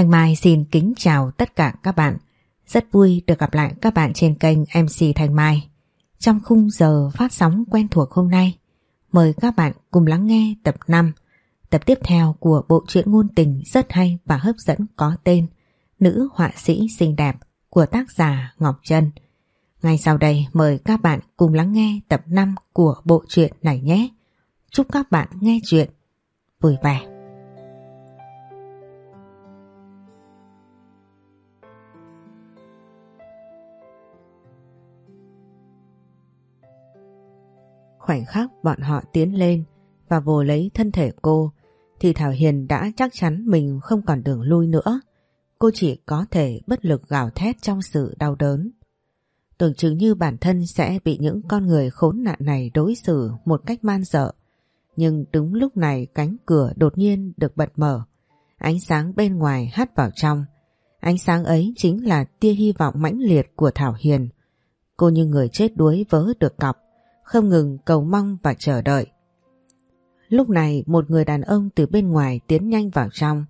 Thanh Mai xin kính chào tất cả các bạn. Rất vui được gặp lại các bạn trên kênh MC Thanh Mai. Trong khung giờ phát sóng quen thuộc hôm nay, mời các bạn cùng lắng nghe tập 5, tập tiếp theo của bộ truyện ngôn tình rất hay và hấp dẫn có tên Nữ họa sĩ xinh đẹp của tác giả Ngọc Trân. Ngay sau đây mời các bạn cùng lắng nghe tập 5 của bộ truyện này nhé. Chúc các bạn nghe chuyện vui vẻ. Khoảnh khắc bọn họ tiến lên và vồ lấy thân thể cô, thì Thảo Hiền đã chắc chắn mình không còn đường lui nữa. Cô chỉ có thể bất lực gào thét trong sự đau đớn. Tưởng chừng như bản thân sẽ bị những con người khốn nạn này đối xử một cách man dợ. Nhưng đúng lúc này cánh cửa đột nhiên được bật mở. Ánh sáng bên ngoài hắt vào trong. Ánh sáng ấy chính là tia hy vọng mãnh liệt của Thảo Hiền. Cô như người chết đuối vớ được cọc không ngừng cầu mong và chờ đợi. Lúc này một người đàn ông từ bên ngoài tiến nhanh vào trong.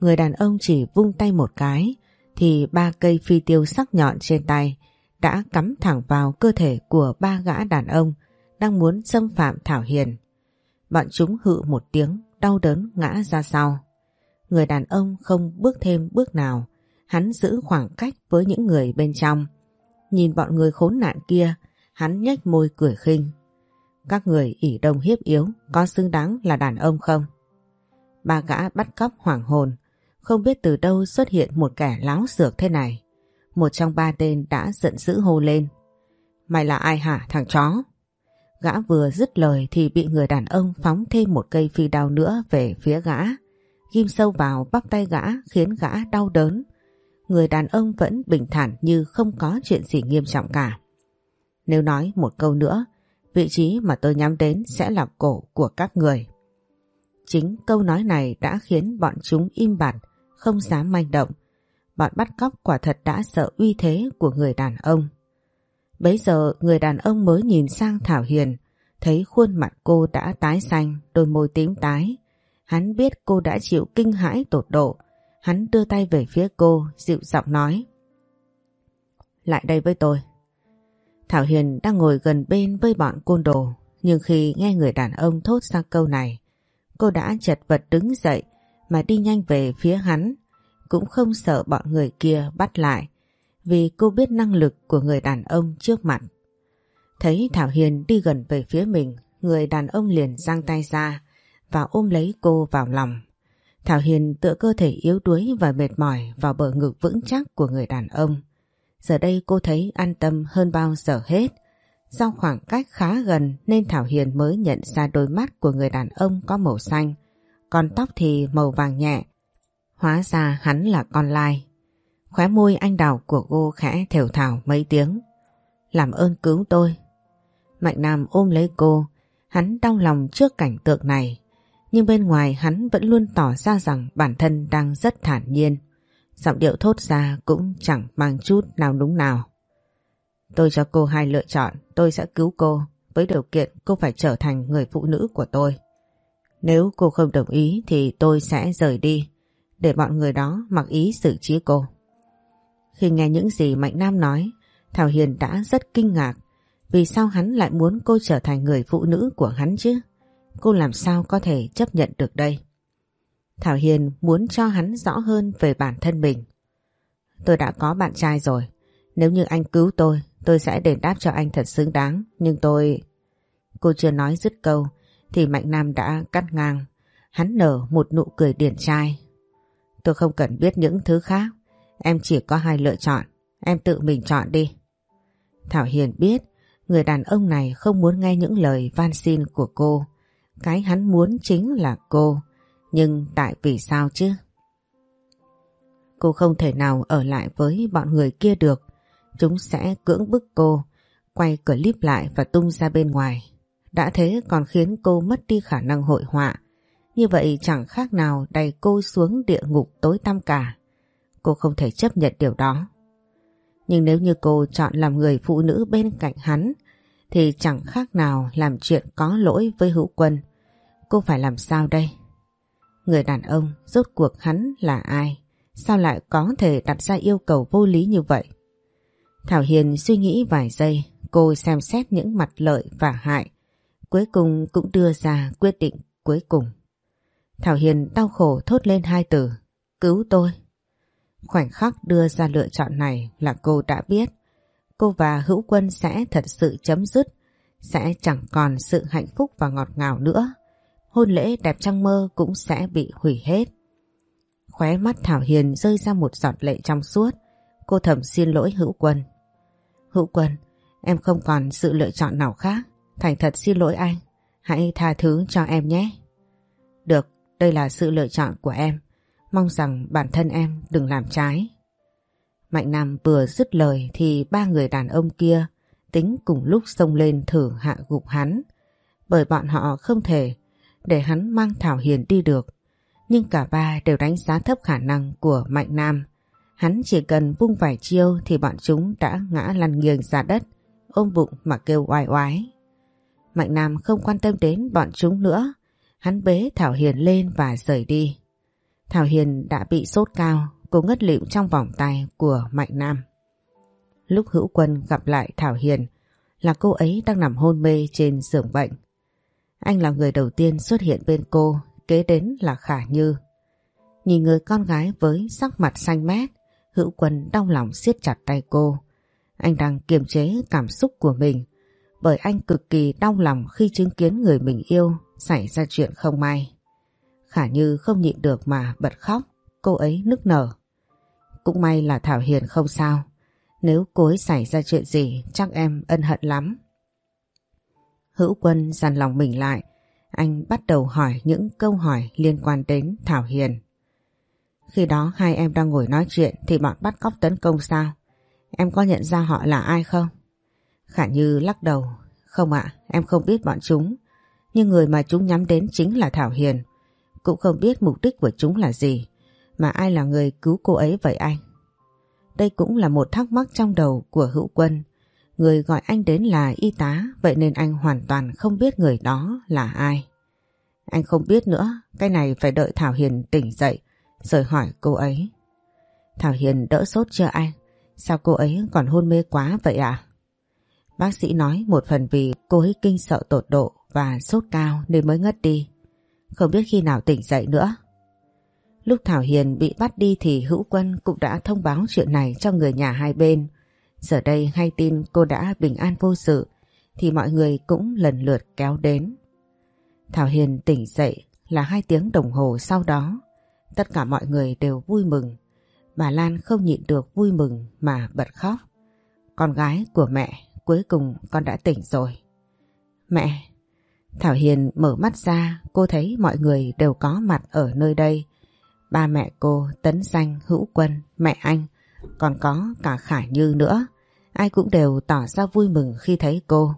Người đàn ông chỉ vung tay một cái thì ba cây phi tiêu sắc nhọn trên tay đã cắm thẳng vào cơ thể của ba gã đàn ông đang muốn xâm phạm Thảo Hiền. Bọn chúng hự một tiếng đau đớn ngã ra sau. Người đàn ông không bước thêm bước nào, hắn giữ khoảng cách với những người bên trong. Nhìn bọn người khốn nạn kia, Hắn nhếch môi cười khinh. Các người ỉ đông hiếp yếu có xứng đáng là đàn ông không? Ba gã bắt cóc hoảng hồn, không biết từ đâu xuất hiện một kẻ láo xược thế này. Một trong ba tên đã giận dữ hô lên. Mày là ai hả thằng chó? Gã vừa dứt lời thì bị người đàn ông phóng thêm một cây phi đao nữa về phía gã. Ghim sâu vào bắp tay gã khiến gã đau đớn. Người đàn ông vẫn bình thản như không có chuyện gì nghiêm trọng cả. Nếu nói một câu nữa, vị trí mà tôi nhắm đến sẽ là cổ của các người. Chính câu nói này đã khiến bọn chúng im bặt, không dám manh động. Bọn bắt cóc quả thật đã sợ uy thế của người đàn ông. Bấy giờ người đàn ông mới nhìn sang Thảo Hiền, thấy khuôn mặt cô đã tái xanh, đôi môi tím tái. Hắn biết cô đã chịu kinh hãi tột độ. Hắn đưa tay về phía cô, dịu giọng nói. Lại đây với tôi, Thảo Hiền đang ngồi gần bên với bọn côn đồ, nhưng khi nghe người đàn ông thốt ra câu này, cô đã chật vật đứng dậy mà đi nhanh về phía hắn, cũng không sợ bọn người kia bắt lại, vì cô biết năng lực của người đàn ông trước mặt. Thấy Thảo Hiền đi gần về phía mình, người đàn ông liền giang tay ra và ôm lấy cô vào lòng. Thảo Hiền tựa cơ thể yếu đuối và mệt mỏi vào bờ ngực vững chắc của người đàn ông. Giờ đây cô thấy an tâm hơn bao giờ hết. Do khoảng cách khá gần nên Thảo Hiền mới nhận ra đôi mắt của người đàn ông có màu xanh, còn tóc thì màu vàng nhẹ. Hóa ra hắn là con lai. Khóe môi anh đào của cô khẽ thều thào mấy tiếng. Làm ơn cứu tôi. Mạnh Nam ôm lấy cô, hắn đau lòng trước cảnh tượng này. Nhưng bên ngoài hắn vẫn luôn tỏ ra rằng bản thân đang rất thản nhiên. Giọng điệu thốt ra cũng chẳng mang chút nào đúng nào. Tôi cho cô hai lựa chọn, tôi sẽ cứu cô, với điều kiện cô phải trở thành người phụ nữ của tôi. Nếu cô không đồng ý thì tôi sẽ rời đi, để bọn người đó mặc ý xử trí cô. Khi nghe những gì Mạnh Nam nói, Thảo Hiền đã rất kinh ngạc vì sao hắn lại muốn cô trở thành người phụ nữ của hắn chứ? Cô làm sao có thể chấp nhận được đây? Thảo Hiền muốn cho hắn rõ hơn về bản thân mình. Tôi đã có bạn trai rồi. Nếu như anh cứu tôi, tôi sẽ đền đáp cho anh thật xứng đáng. Nhưng tôi... Cô chưa nói dứt câu, thì Mạnh Nam đã cắt ngang. Hắn nở một nụ cười điển trai. Tôi không cần biết những thứ khác. Em chỉ có hai lựa chọn. Em tự mình chọn đi. Thảo Hiền biết người đàn ông này không muốn nghe những lời van xin của cô. Cái hắn muốn chính là cô. Nhưng tại vì sao chứ? Cô không thể nào ở lại với bọn người kia được. Chúng sẽ cưỡng bức cô, quay clip lại và tung ra bên ngoài. Đã thế còn khiến cô mất đi khả năng hội họa. Như vậy chẳng khác nào đẩy cô xuống địa ngục tối tăm cả. Cô không thể chấp nhận điều đó. Nhưng nếu như cô chọn làm người phụ nữ bên cạnh hắn, thì chẳng khác nào làm chuyện có lỗi với hữu quân. Cô phải làm sao đây? Người đàn ông rốt cuộc hắn là ai? Sao lại có thể đặt ra yêu cầu vô lý như vậy? Thảo Hiền suy nghĩ vài giây, cô xem xét những mặt lợi và hại. Cuối cùng cũng đưa ra quyết định cuối cùng. Thảo Hiền đau khổ thốt lên hai từ, cứu tôi. Khoảnh khắc đưa ra lựa chọn này là cô đã biết cô và hữu quân sẽ thật sự chấm dứt, sẽ chẳng còn sự hạnh phúc và ngọt ngào nữa. Hôn lễ đẹp trong mơ cũng sẽ bị hủy hết. Khóe mắt Thảo Hiền rơi ra một giọt lệ trong suốt. Cô thầm xin lỗi hữu quân. Hữu quân, em không còn sự lựa chọn nào khác. Thành thật xin lỗi anh. Hãy tha thứ cho em nhé. Được, đây là sự lựa chọn của em. Mong rằng bản thân em đừng làm trái. Mạnh Nam vừa dứt lời thì ba người đàn ông kia tính cùng lúc xông lên thử hạ gục hắn. Bởi bọn họ không thể để hắn mang Thảo Hiền đi được. Nhưng cả ba đều đánh giá thấp khả năng của Mạnh Nam. Hắn chỉ cần vung vài chiêu thì bọn chúng đã ngã lăn nghiêng ra đất, ôm bụng mà kêu oai oái. Mạnh Nam không quan tâm đến bọn chúng nữa. Hắn bế Thảo Hiền lên và rời đi. Thảo Hiền đã bị sốt cao, cô ngất lịm trong vòng tay của Mạnh Nam. Lúc hữu quân gặp lại Thảo Hiền là cô ấy đang nằm hôn mê trên giường bệnh. Anh là người đầu tiên xuất hiện bên cô, kế đến là Khả Như. Nhìn người con gái với sắc mặt xanh mét, hữu quân đau lòng siết chặt tay cô. Anh đang kiềm chế cảm xúc của mình, bởi anh cực kỳ đau lòng khi chứng kiến người mình yêu xảy ra chuyện không may. Khả Như không nhịn được mà bật khóc, cô ấy nức nở. Cũng may là Thảo Hiền không sao, nếu cô ấy xảy ra chuyện gì chắc em ân hận lắm. Hữu quân dằn lòng mình lại, anh bắt đầu hỏi những câu hỏi liên quan đến Thảo Hiền. Khi đó hai em đang ngồi nói chuyện thì bọn bắt cóc tấn công sao? Em có nhận ra họ là ai không? Khả Như lắc đầu. Không ạ, em không biết bọn chúng. Nhưng người mà chúng nhắm đến chính là Thảo Hiền. Cũng không biết mục đích của chúng là gì. Mà ai là người cứu cô ấy vậy anh? Đây cũng là một thắc mắc trong đầu của hữu quân. Người gọi anh đến là y tá, vậy nên anh hoàn toàn không biết người đó là ai. Anh không biết nữa, cái này phải đợi Thảo Hiền tỉnh dậy, rồi hỏi cô ấy. Thảo Hiền đỡ sốt chưa anh? Sao cô ấy còn hôn mê quá vậy ạ? À? Bác sĩ nói một phần vì cô ấy kinh sợ tột độ và sốt cao nên mới ngất đi. Không biết khi nào tỉnh dậy nữa. Lúc Thảo Hiền bị bắt đi thì Hữu Quân cũng đã thông báo chuyện này cho người nhà hai bên. Giờ đây hay tin cô đã bình an vô sự thì mọi người cũng lần lượt kéo đến. Thảo Hiền tỉnh dậy là hai tiếng đồng hồ sau đó. Tất cả mọi người đều vui mừng. Bà Lan không nhịn được vui mừng mà bật khóc. Con gái của mẹ cuối cùng con đã tỉnh rồi. Mẹ! Thảo Hiền mở mắt ra cô thấy mọi người đều có mặt ở nơi đây. Ba mẹ cô, Tấn Xanh, Hữu Quân, mẹ anh, còn có cả Khải Như nữa. Ai cũng đều tỏ ra vui mừng khi thấy cô.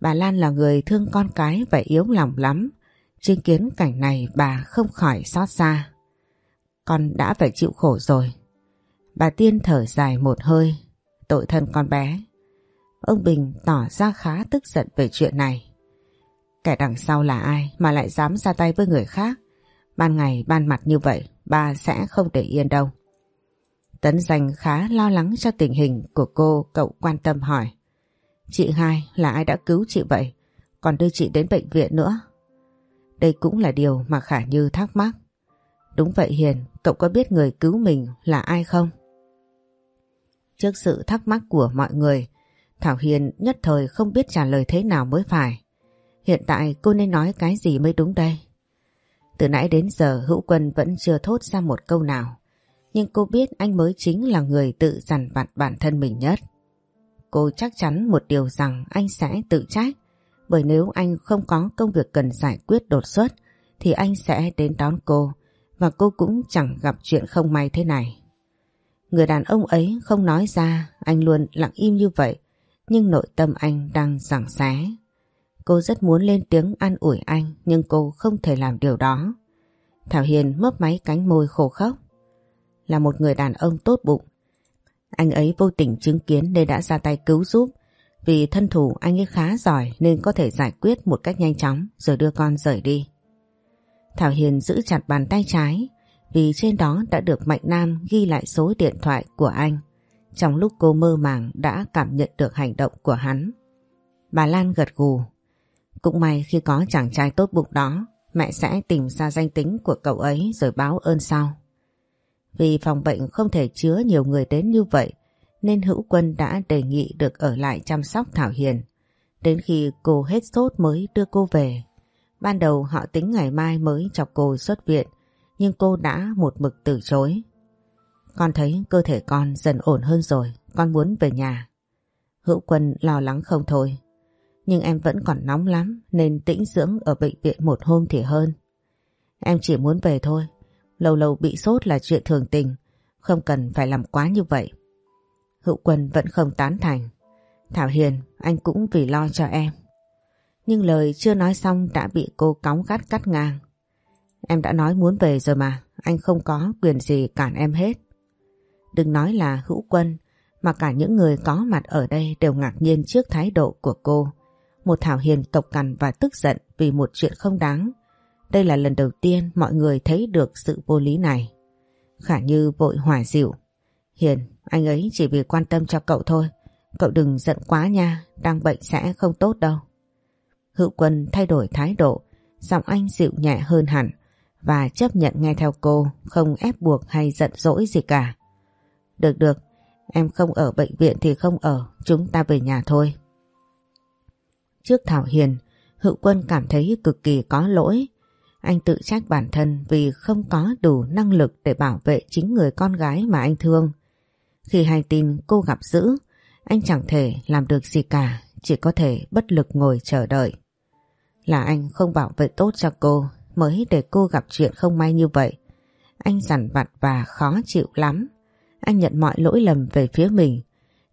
Bà Lan là người thương con cái và yếu lòng lắm. Chứng kiến cảnh này bà không khỏi xót xa. Con đã phải chịu khổ rồi. Bà Tiên thở dài một hơi, tội thân con bé. Ông Bình tỏ ra khá tức giận về chuyện này. Kẻ đằng sau là ai mà lại dám ra tay với người khác? Ban ngày ban mặt như vậy, bà sẽ không để yên đâu. Tấn Danh khá lo lắng cho tình hình của cô, cậu quan tâm hỏi. Chị hai là ai đã cứu chị vậy? Còn đưa chị đến bệnh viện nữa. Đây cũng là điều mà Khả Như thắc mắc. Đúng vậy Hiền, cậu có biết người cứu mình là ai không? Trước sự thắc mắc của mọi người, Thảo Hiền nhất thời không biết trả lời thế nào mới phải. Hiện tại cô nên nói cái gì mới đúng đây? Từ nãy đến giờ hữu quân vẫn chưa thốt ra một câu nào. Nhưng cô biết anh mới chính là người tự dằn vặt bản thân mình nhất. Cô chắc chắn một điều rằng anh sẽ tự trách. Bởi nếu anh không có công việc cần giải quyết đột xuất thì anh sẽ đến đón cô và cô cũng chẳng gặp chuyện không may thế này. Người đàn ông ấy không nói ra, anh luôn lặng im như vậy, nhưng nội tâm anh đang giảng xé. Cô rất muốn lên tiếng an ủi anh nhưng cô không thể làm điều đó. Thảo Hiền mấp máy cánh môi khổ khóc. Là một người đàn ông tốt bụng. Anh ấy vô tình chứng kiến nên đã ra tay cứu giúp. Vì thân thủ anh ấy khá giỏi nên có thể giải quyết một cách nhanh chóng rồi đưa con rời đi. Thảo Hiền giữ chặt bàn tay trái vì trên đó đã được Mạnh Nam ghi lại số điện thoại của anh. Trong lúc cô mơ màng đã cảm nhận được hành động của hắn. Bà Lan gật gù. Cũng may khi có chàng trai tốt bụng đó, mẹ sẽ tìm ra danh tính của cậu ấy rồi báo ơn sau. Vì phòng bệnh không thể chứa nhiều người đến như vậy, nên Hữu Quân đã đề nghị được ở lại chăm sóc Thảo Hiền. Đến khi cô hết sốt mới đưa cô về. Ban đầu họ tính ngày mai mới cho cô xuất viện, nhưng cô đã một mực từ chối. Con thấy cơ thể con dần ổn hơn rồi, con muốn về nhà. Hữu Quân lo lắng không thôi. Nhưng em vẫn còn nóng lắm nên tĩnh dưỡng ở bệnh viện một hôm thì hơn. Em chỉ muốn về thôi. Lâu lâu bị sốt là chuyện thường tình, không cần phải làm quá như vậy. Hữu Quân vẫn không tán thành. Thảo Hiền, anh cũng vì lo cho em. Nhưng lời chưa nói xong đã bị cô cóng gắt cắt ngang. Em đã nói muốn về rồi mà, anh không có quyền gì cản em hết. Đừng nói là hữu quân, mà cả những người có mặt ở đây đều ngạc nhiên trước thái độ của cô. Một Thảo Hiền cộc cằn và tức giận vì một chuyện không đáng. Đây là lần đầu tiên mọi người thấy được sự vô lý này. Khả Như vội hòa dịu. Hiền, anh ấy chỉ vì quan tâm cho cậu thôi. Cậu đừng giận quá nha, đang bệnh sẽ không tốt đâu. Hữu quân thay đổi thái độ, giọng anh dịu nhẹ hơn hẳn và chấp nhận nghe theo cô, không ép buộc hay giận dỗi gì cả. Được được, em không ở bệnh viện thì không ở, chúng ta về nhà thôi. Trước Thảo Hiền, Hữu Quân cảm thấy cực kỳ có lỗi. Anh tự trách bản thân vì không có đủ năng lực để bảo vệ chính người con gái mà anh thương. Khi hay tin cô gặp dữ, anh chẳng thể làm được gì cả, chỉ có thể bất lực ngồi chờ đợi. Là anh không bảo vệ tốt cho cô mới để cô gặp chuyện không may như vậy. Anh dằn vặt và khó chịu lắm. Anh nhận mọi lỗi lầm về phía mình.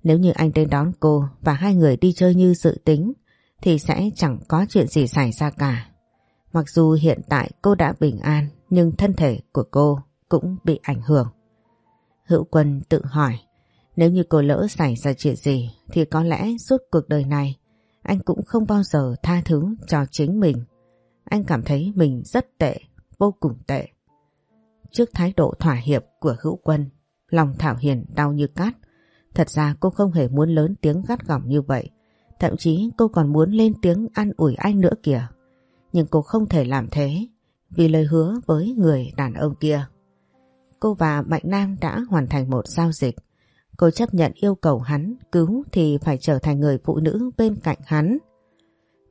Nếu như anh đến đón cô và hai người đi chơi như dự tính thì sẽ chẳng có chuyện gì xảy ra cả. Mặc dù hiện tại cô đã bình an nhưng thân thể của cô cũng bị ảnh hưởng. Hữu Quân tự hỏi nếu như cô lỡ xảy ra chuyện gì thì có lẽ suốt cuộc đời này anh cũng không bao giờ tha thứ cho chính mình. Anh cảm thấy mình rất tệ, vô cùng tệ. Trước thái độ thỏa hiệp của hữu quân, lòng Thảo Hiền đau như cát. Thật ra cô không hề muốn lớn tiếng gắt gỏng như vậy. Thậm chí cô còn muốn lên tiếng an ủi anh nữa kìa. Nhưng cô không thể làm thế, vì lời hứa với người đàn ông kia. Cô và Mạnh Nam đã hoàn thành một giao dịch. Cô chấp nhận yêu cầu hắn cứu thì phải trở thành người phụ nữ bên cạnh hắn.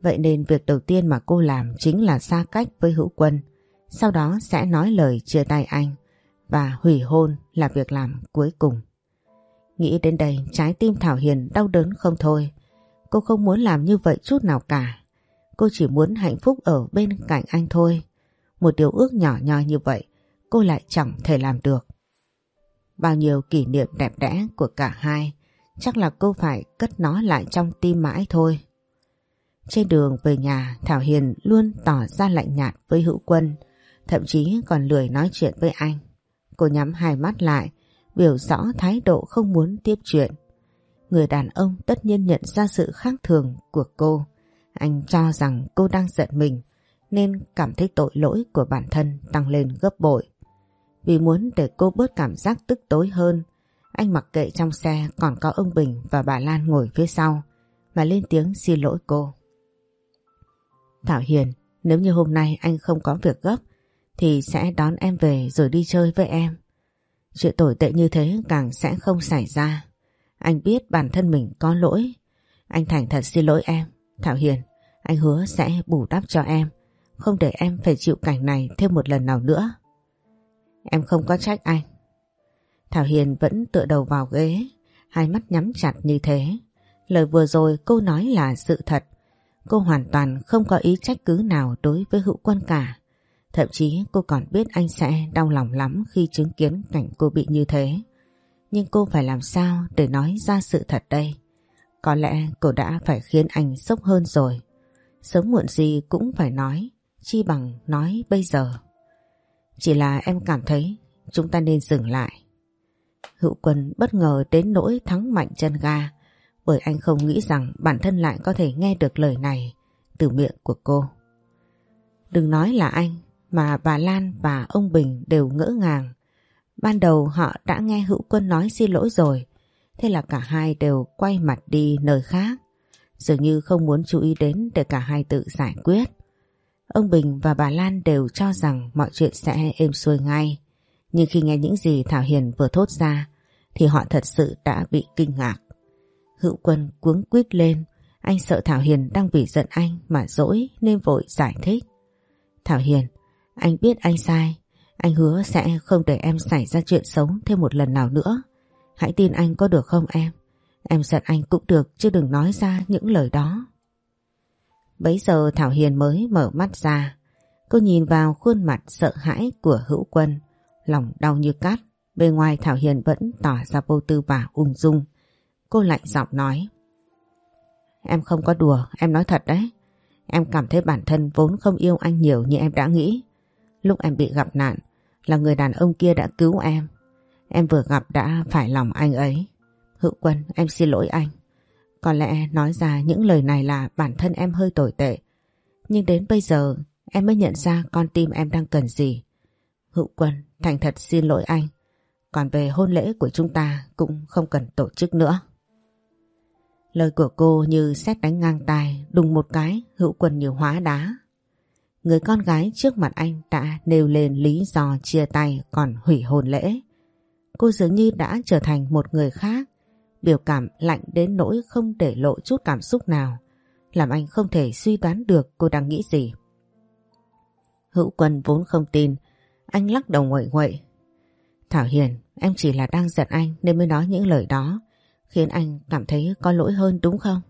Vậy nên việc đầu tiên mà cô làm chính là xa cách với hữu quân. Sau đó sẽ nói lời chia tay anh và hủy hôn là việc làm cuối cùng. Nghĩ đến đây, trái tim Thảo Hiền đau đớn không thôi. Cô không muốn làm như vậy chút nào cả. Cô chỉ muốn hạnh phúc ở bên cạnh anh thôi. Một điều ước nhỏ nhoi như vậy, cô lại chẳng thể làm được. Bao nhiêu kỷ niệm đẹp đẽ của cả hai, chắc là cô phải cất nó lại trong tim mãi thôi. Trên đường về nhà, Thảo Hiền luôn tỏ ra lạnh nhạt với hữu quân, thậm chí còn lười nói chuyện với anh. Cô nhắm hai mắt lại, biểu rõ thái độ không muốn tiếp chuyện. Người đàn ông tất nhiên nhận ra sự khác thường của cô. Anh cho rằng cô đang giận mình nên cảm thấy tội lỗi của bản thân tăng lên gấp bội. Vì muốn để cô bớt cảm giác tức tối hơn, anh mặc kệ trong xe còn có ông Bình và bà Lan ngồi phía sau và lên tiếng xin lỗi cô. Thảo Hiền, nếu như hôm nay anh không có việc gấp thì sẽ đón em về rồi đi chơi với em. Chuyện tồi tệ như thế càng sẽ không xảy ra. Anh biết bản thân mình có lỗi. Anh thành thật xin lỗi em. Thảo Hiền, anh hứa sẽ bù đắp cho em. Không để em phải chịu cảnh này thêm một lần nào nữa. Em không có trách anh. Thảo Hiền vẫn tựa đầu vào ghế, hai mắt nhắm chặt như thế. Lời vừa rồi cô nói là sự thật. Cô hoàn toàn không có ý trách cứ nào đối với hữu quân cả. Thậm chí cô còn biết anh sẽ đau lòng lắm khi chứng kiến cảnh cô bị như thế. Nhưng cô phải làm sao để nói ra sự thật đây? Có lẽ cô đã phải khiến anh sốc hơn rồi. Sớm muộn gì cũng phải nói, chi bằng nói bây giờ. Chỉ là em cảm thấy chúng ta nên dừng lại. Hữu quân bất ngờ đến nỗi thắng mạnh chân ga bởi anh không nghĩ rằng bản thân lại có thể nghe được lời này từ miệng của cô. Đừng nói là anh mà bà Lan và ông Bình đều ngỡ ngàng. Ban đầu họ đã nghe Hữu Quân nói xin lỗi rồi, thế là cả hai đều quay mặt đi nơi khác, dường như không muốn chú ý đến để cả hai tự giải quyết. Ông Bình và bà Lan đều cho rằng mọi chuyện sẽ êm xuôi ngay, nhưng khi nghe những gì Thảo Hiền vừa thốt ra thì họ thật sự đã bị kinh ngạc. Hữu Quân cuống quýt lên, anh sợ Thảo Hiền đang vì giận anh mà dỗi nên vội giải thích. Thảo Hiền, anh biết anh sai, anh hứa sẽ không để em xảy ra chuyện xấu thêm một lần nào nữa. Hãy tin anh có được không em? Em giận anh cũng được chứ đừng nói ra những lời đó. Bấy giờ Thảo Hiền mới mở mắt ra. Cô nhìn vào khuôn mặt sợ hãi của hữu quân. Lòng đau như cát. Bên ngoài Thảo Hiền vẫn tỏ ra vô tư và ung dung. Cô lạnh giọng nói. Em không có đùa, em nói thật đấy. Em cảm thấy bản thân vốn không yêu anh nhiều như em đã nghĩ. Lúc em bị gặp nạn là người đàn ông kia đã cứu em. Em vừa gặp đã phải lòng anh ấy. Hữu quân, em xin lỗi anh. Có lẽ nói ra những lời này là bản thân em hơi tồi tệ. Nhưng đến bây giờ em mới nhận ra con tim em đang cần gì. Hữu quân, thành thật xin lỗi anh. Còn về hôn lễ của chúng ta cũng không cần tổ chức nữa. Lời của cô như xét đánh ngang tài đùng một cái, hữu quân như hóa đá. Người con gái trước mặt anh đã nêu lên lý do chia tay còn hủy hôn lễ. Cô dường như đã trở thành một người khác, biểu cảm lạnh đến nỗi không để lộ chút cảm xúc nào, làm anh không thể suy đoán được cô đang nghĩ gì. Hữu quân vốn không tin, anh lắc đầu nguội nguậy. Thảo Hiền, em chỉ là đang giận anh nên mới nói những lời đó, khiến anh cảm thấy có lỗi hơn đúng không?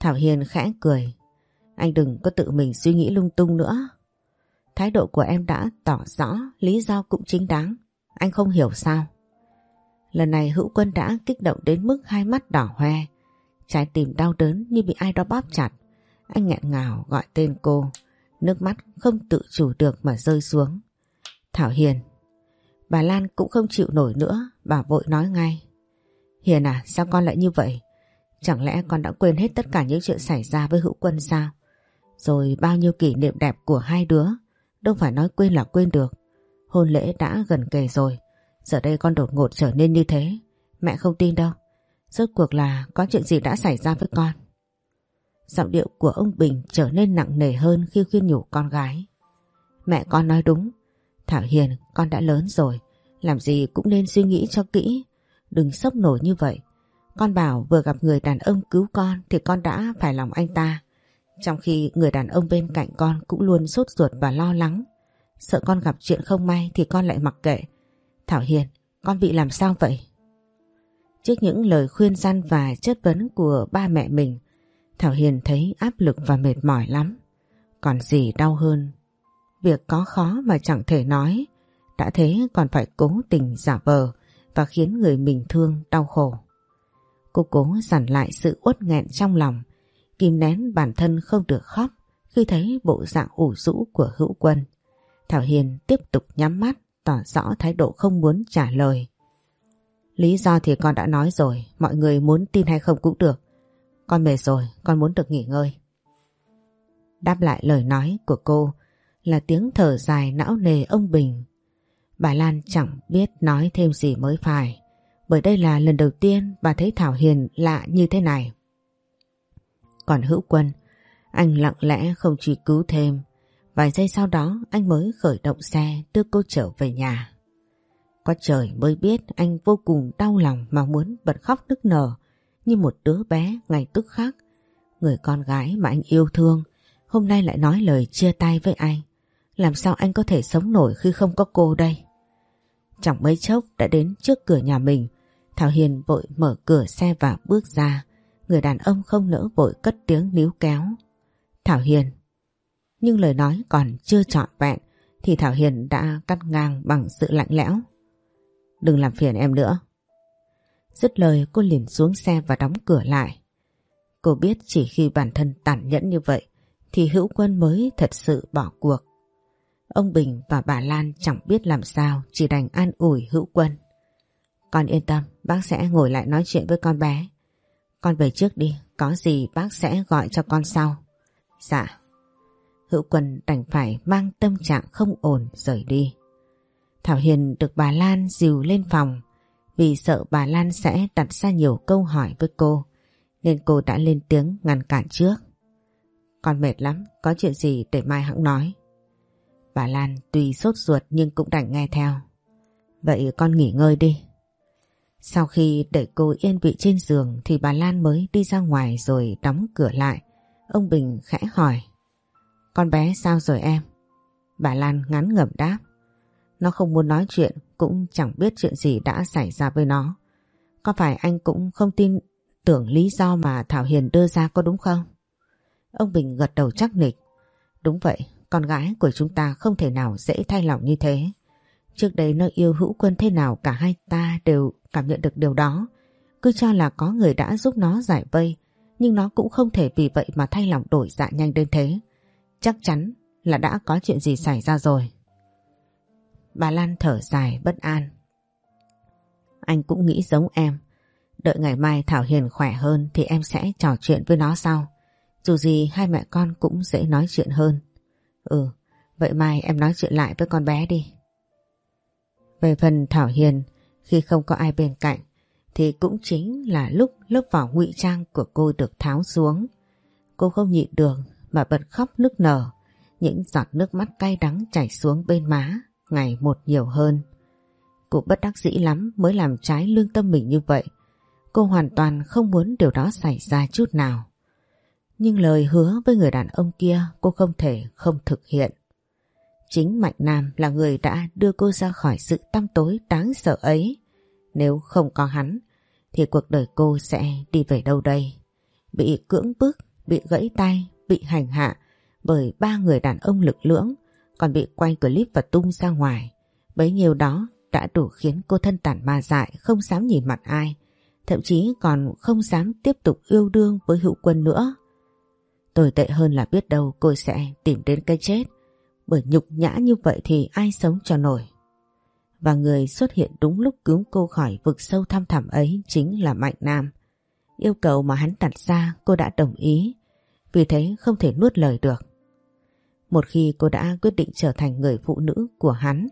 Thảo Hiền khẽ cười. Anh đừng có tự mình suy nghĩ lung tung nữa. Thái độ của em đã tỏ rõ, lý do cũng chính đáng. Anh không hiểu sao. Lần này hữu quân đã kích động đến mức hai mắt đỏ hoe. Trái tim đau đớn như bị ai đó bóp chặt. Anh nghẹn ngào gọi tên cô. Nước mắt không tự chủ được mà rơi xuống. Thảo Hiền. Bà Lan cũng không chịu nổi nữa. Bà vội nói ngay. Hiền à sao con lại như vậy? Chẳng lẽ con đã quên hết tất cả những chuyện xảy ra với hữu quân sao? Rồi bao nhiêu kỷ niệm đẹp của hai đứa, Đâu phải nói quên là quên được Hôn lễ đã gần kề rồi Giờ đây con đột ngột trở nên như thế. Mẹ không tin đâu. Rốt cuộc là có chuyện gì đã xảy ra với con? Giọng điệu của ông Bình trở nên nặng nề hơn khi khuyên nhủ con gái. Mẹ con nói đúng. Thảo Hiền, con đã lớn rồi. Làm gì cũng nên suy nghĩ cho kỹ. Đừng sốc nổi như vậy. Con bảo vừa gặp người đàn ông cứu con Thì con đã phải lòng anh ta. Trong khi người đàn ông bên cạnh con cũng luôn sốt ruột và lo lắng. Sợ con gặp chuyện không may thì con lại mặc kệ. Thảo Hiền, con bị làm sao vậy? Trước những lời khuyên gian và chất vấn của ba mẹ mình, Thảo Hiền thấy áp lực và mệt mỏi lắm. Còn gì đau hơn? Việc có khó mà chẳng thể nói, đã thế còn phải cố tình giả vờ và khiến người mình thương đau khổ. Cô cố dằn lại sự uất nghẹn trong lòng, kìm nén bản thân không được khóc khi thấy bộ dạng ủ rũ của hữu quân. Thảo Hiền tiếp tục nhắm mắt tỏ rõ thái độ không muốn trả lời. Lý do thì con đã nói rồi, mọi người muốn tin hay không cũng được. Con mệt rồi, con muốn được nghỉ ngơi. Đáp lại lời nói của cô là tiếng thở dài não nề ông Bình. Bà Lan chẳng biết nói thêm gì mới phải, bởi đây là lần đầu tiên bà thấy Thảo Hiền lạ như thế này. Còn hữu quân, anh lặng lẽ không truy cứu thêm. Vài giây sau đó, anh mới khởi động xe, đưa cô trở về nhà. Có trời mới biết anh vô cùng đau lòng mà muốn bật khóc nức nở, như một đứa bé ngày tức khắc. Người con gái mà anh yêu thương, hôm nay lại nói lời chia tay với anh. Làm sao anh có thể sống nổi khi không có cô đây? Chẳng mấy chốc đã đến trước cửa nhà mình, Thảo Hiền vội mở cửa xe và bước ra Người đàn ông không nỡ vội cất tiếng níu kéo. Thảo Hiền. Nhưng lời nói còn chưa trọn vẹn thì Thảo Hiền đã cắt ngang bằng sự lạnh lẽo. Đừng làm phiền em nữa. Dứt lời cô liền xuống xe và đóng cửa lại. Cô biết chỉ khi bản thân tàn nhẫn như vậy thì hữu quân mới thật sự bỏ cuộc. Ông Bình và bà Lan chẳng biết làm sao chỉ đành an ủi hữu quân. Con yên tâm, bác sẽ ngồi lại nói chuyện với con bé. Con về trước đi, có gì bác sẽ gọi cho con sau. Dạ. Hữu Quân đành phải mang tâm trạng không ổn rời đi. Thảo Hiền được bà Lan dìu lên phòng vì sợ bà Lan sẽ đặt ra nhiều câu hỏi với cô nên cô đã lên tiếng ngăn cản trước. Con mệt lắm, có chuyện gì để mai hãng nói. Bà Lan tuy sốt ruột nhưng cũng đành nghe theo. Vậy con nghỉ ngơi đi. Sau khi để cô yên vị trên giường thì bà Lan mới đi ra ngoài rồi đóng cửa lại. Ông Bình khẽ hỏi. Con bé sao rồi em? Bà Lan ngắn ngẩm đáp. Nó không muốn nói chuyện cũng chẳng biết chuyện gì đã xảy ra với nó. Có phải anh cũng không tin tưởng lý do mà Thảo Hiền đưa ra có đúng không? Ông Bình gật đầu chắc nịch. Đúng vậy, con gái của chúng ta không thể nào dễ thay lòng như thế. Trước đây nó yêu hữu quân thế nào cả hai ta đều cảm nhận được điều đó. Cứ cho là có người đã giúp nó giải vây, nhưng nó cũng không thể vì vậy mà thay lòng đổi dạ nhanh đến thế. Chắc chắn là đã có chuyện gì xảy ra rồi. Bà Lan thở dài bất an. Anh cũng nghĩ giống em. Đợi ngày mai Thảo Hiền khỏe hơn thì em sẽ trò chuyện với nó sau. Dù gì hai mẹ con cũng dễ nói chuyện hơn. Ừ, vậy mai em nói chuyện lại với con bé đi. Về phần Thảo Hiền, khi không có ai bên cạnh, thì cũng chính là lúc lớp vỏ ngụy trang của cô được tháo xuống. Cô không nhịn được mà bật khóc nức nở, những giọt nước mắt cay đắng chảy xuống bên má, ngày một nhiều hơn. Cô bất đắc dĩ lắm mới làm trái lương tâm mình như vậy. Cô hoàn toàn không muốn điều đó xảy ra chút nào. Nhưng lời hứa với người đàn ông kia cô không thể không thực hiện. Chính Mạnh Nam là người đã đưa cô ra khỏi sự tăm tối đáng sợ ấy. Nếu không có hắn, thì cuộc đời cô sẽ đi về đâu đây? Bị cưỡng bức, bị gãy tay, bị hành hạ bởi ba người đàn ông lực lưỡng, còn bị quay clip và tung ra ngoài. Bấy nhiêu đó đã đủ khiến cô thân tản ma dại, không dám nhìn mặt ai, thậm chí còn không dám tiếp tục yêu đương với hữu quân nữa. Tồi tệ hơn là biết đâu cô sẽ tìm đến cái chết, bởi nhục nhã như vậy thì ai sống cho nổi. Và người xuất hiện đúng lúc cứu cô khỏi vực sâu thăm thẳm ấy chính là Mạnh Nam. Yêu cầu mà hắn đặt ra cô đã đồng ý, vì thế không thể nuốt lời được. Một khi cô đã quyết định trở thành người phụ nữ của hắn,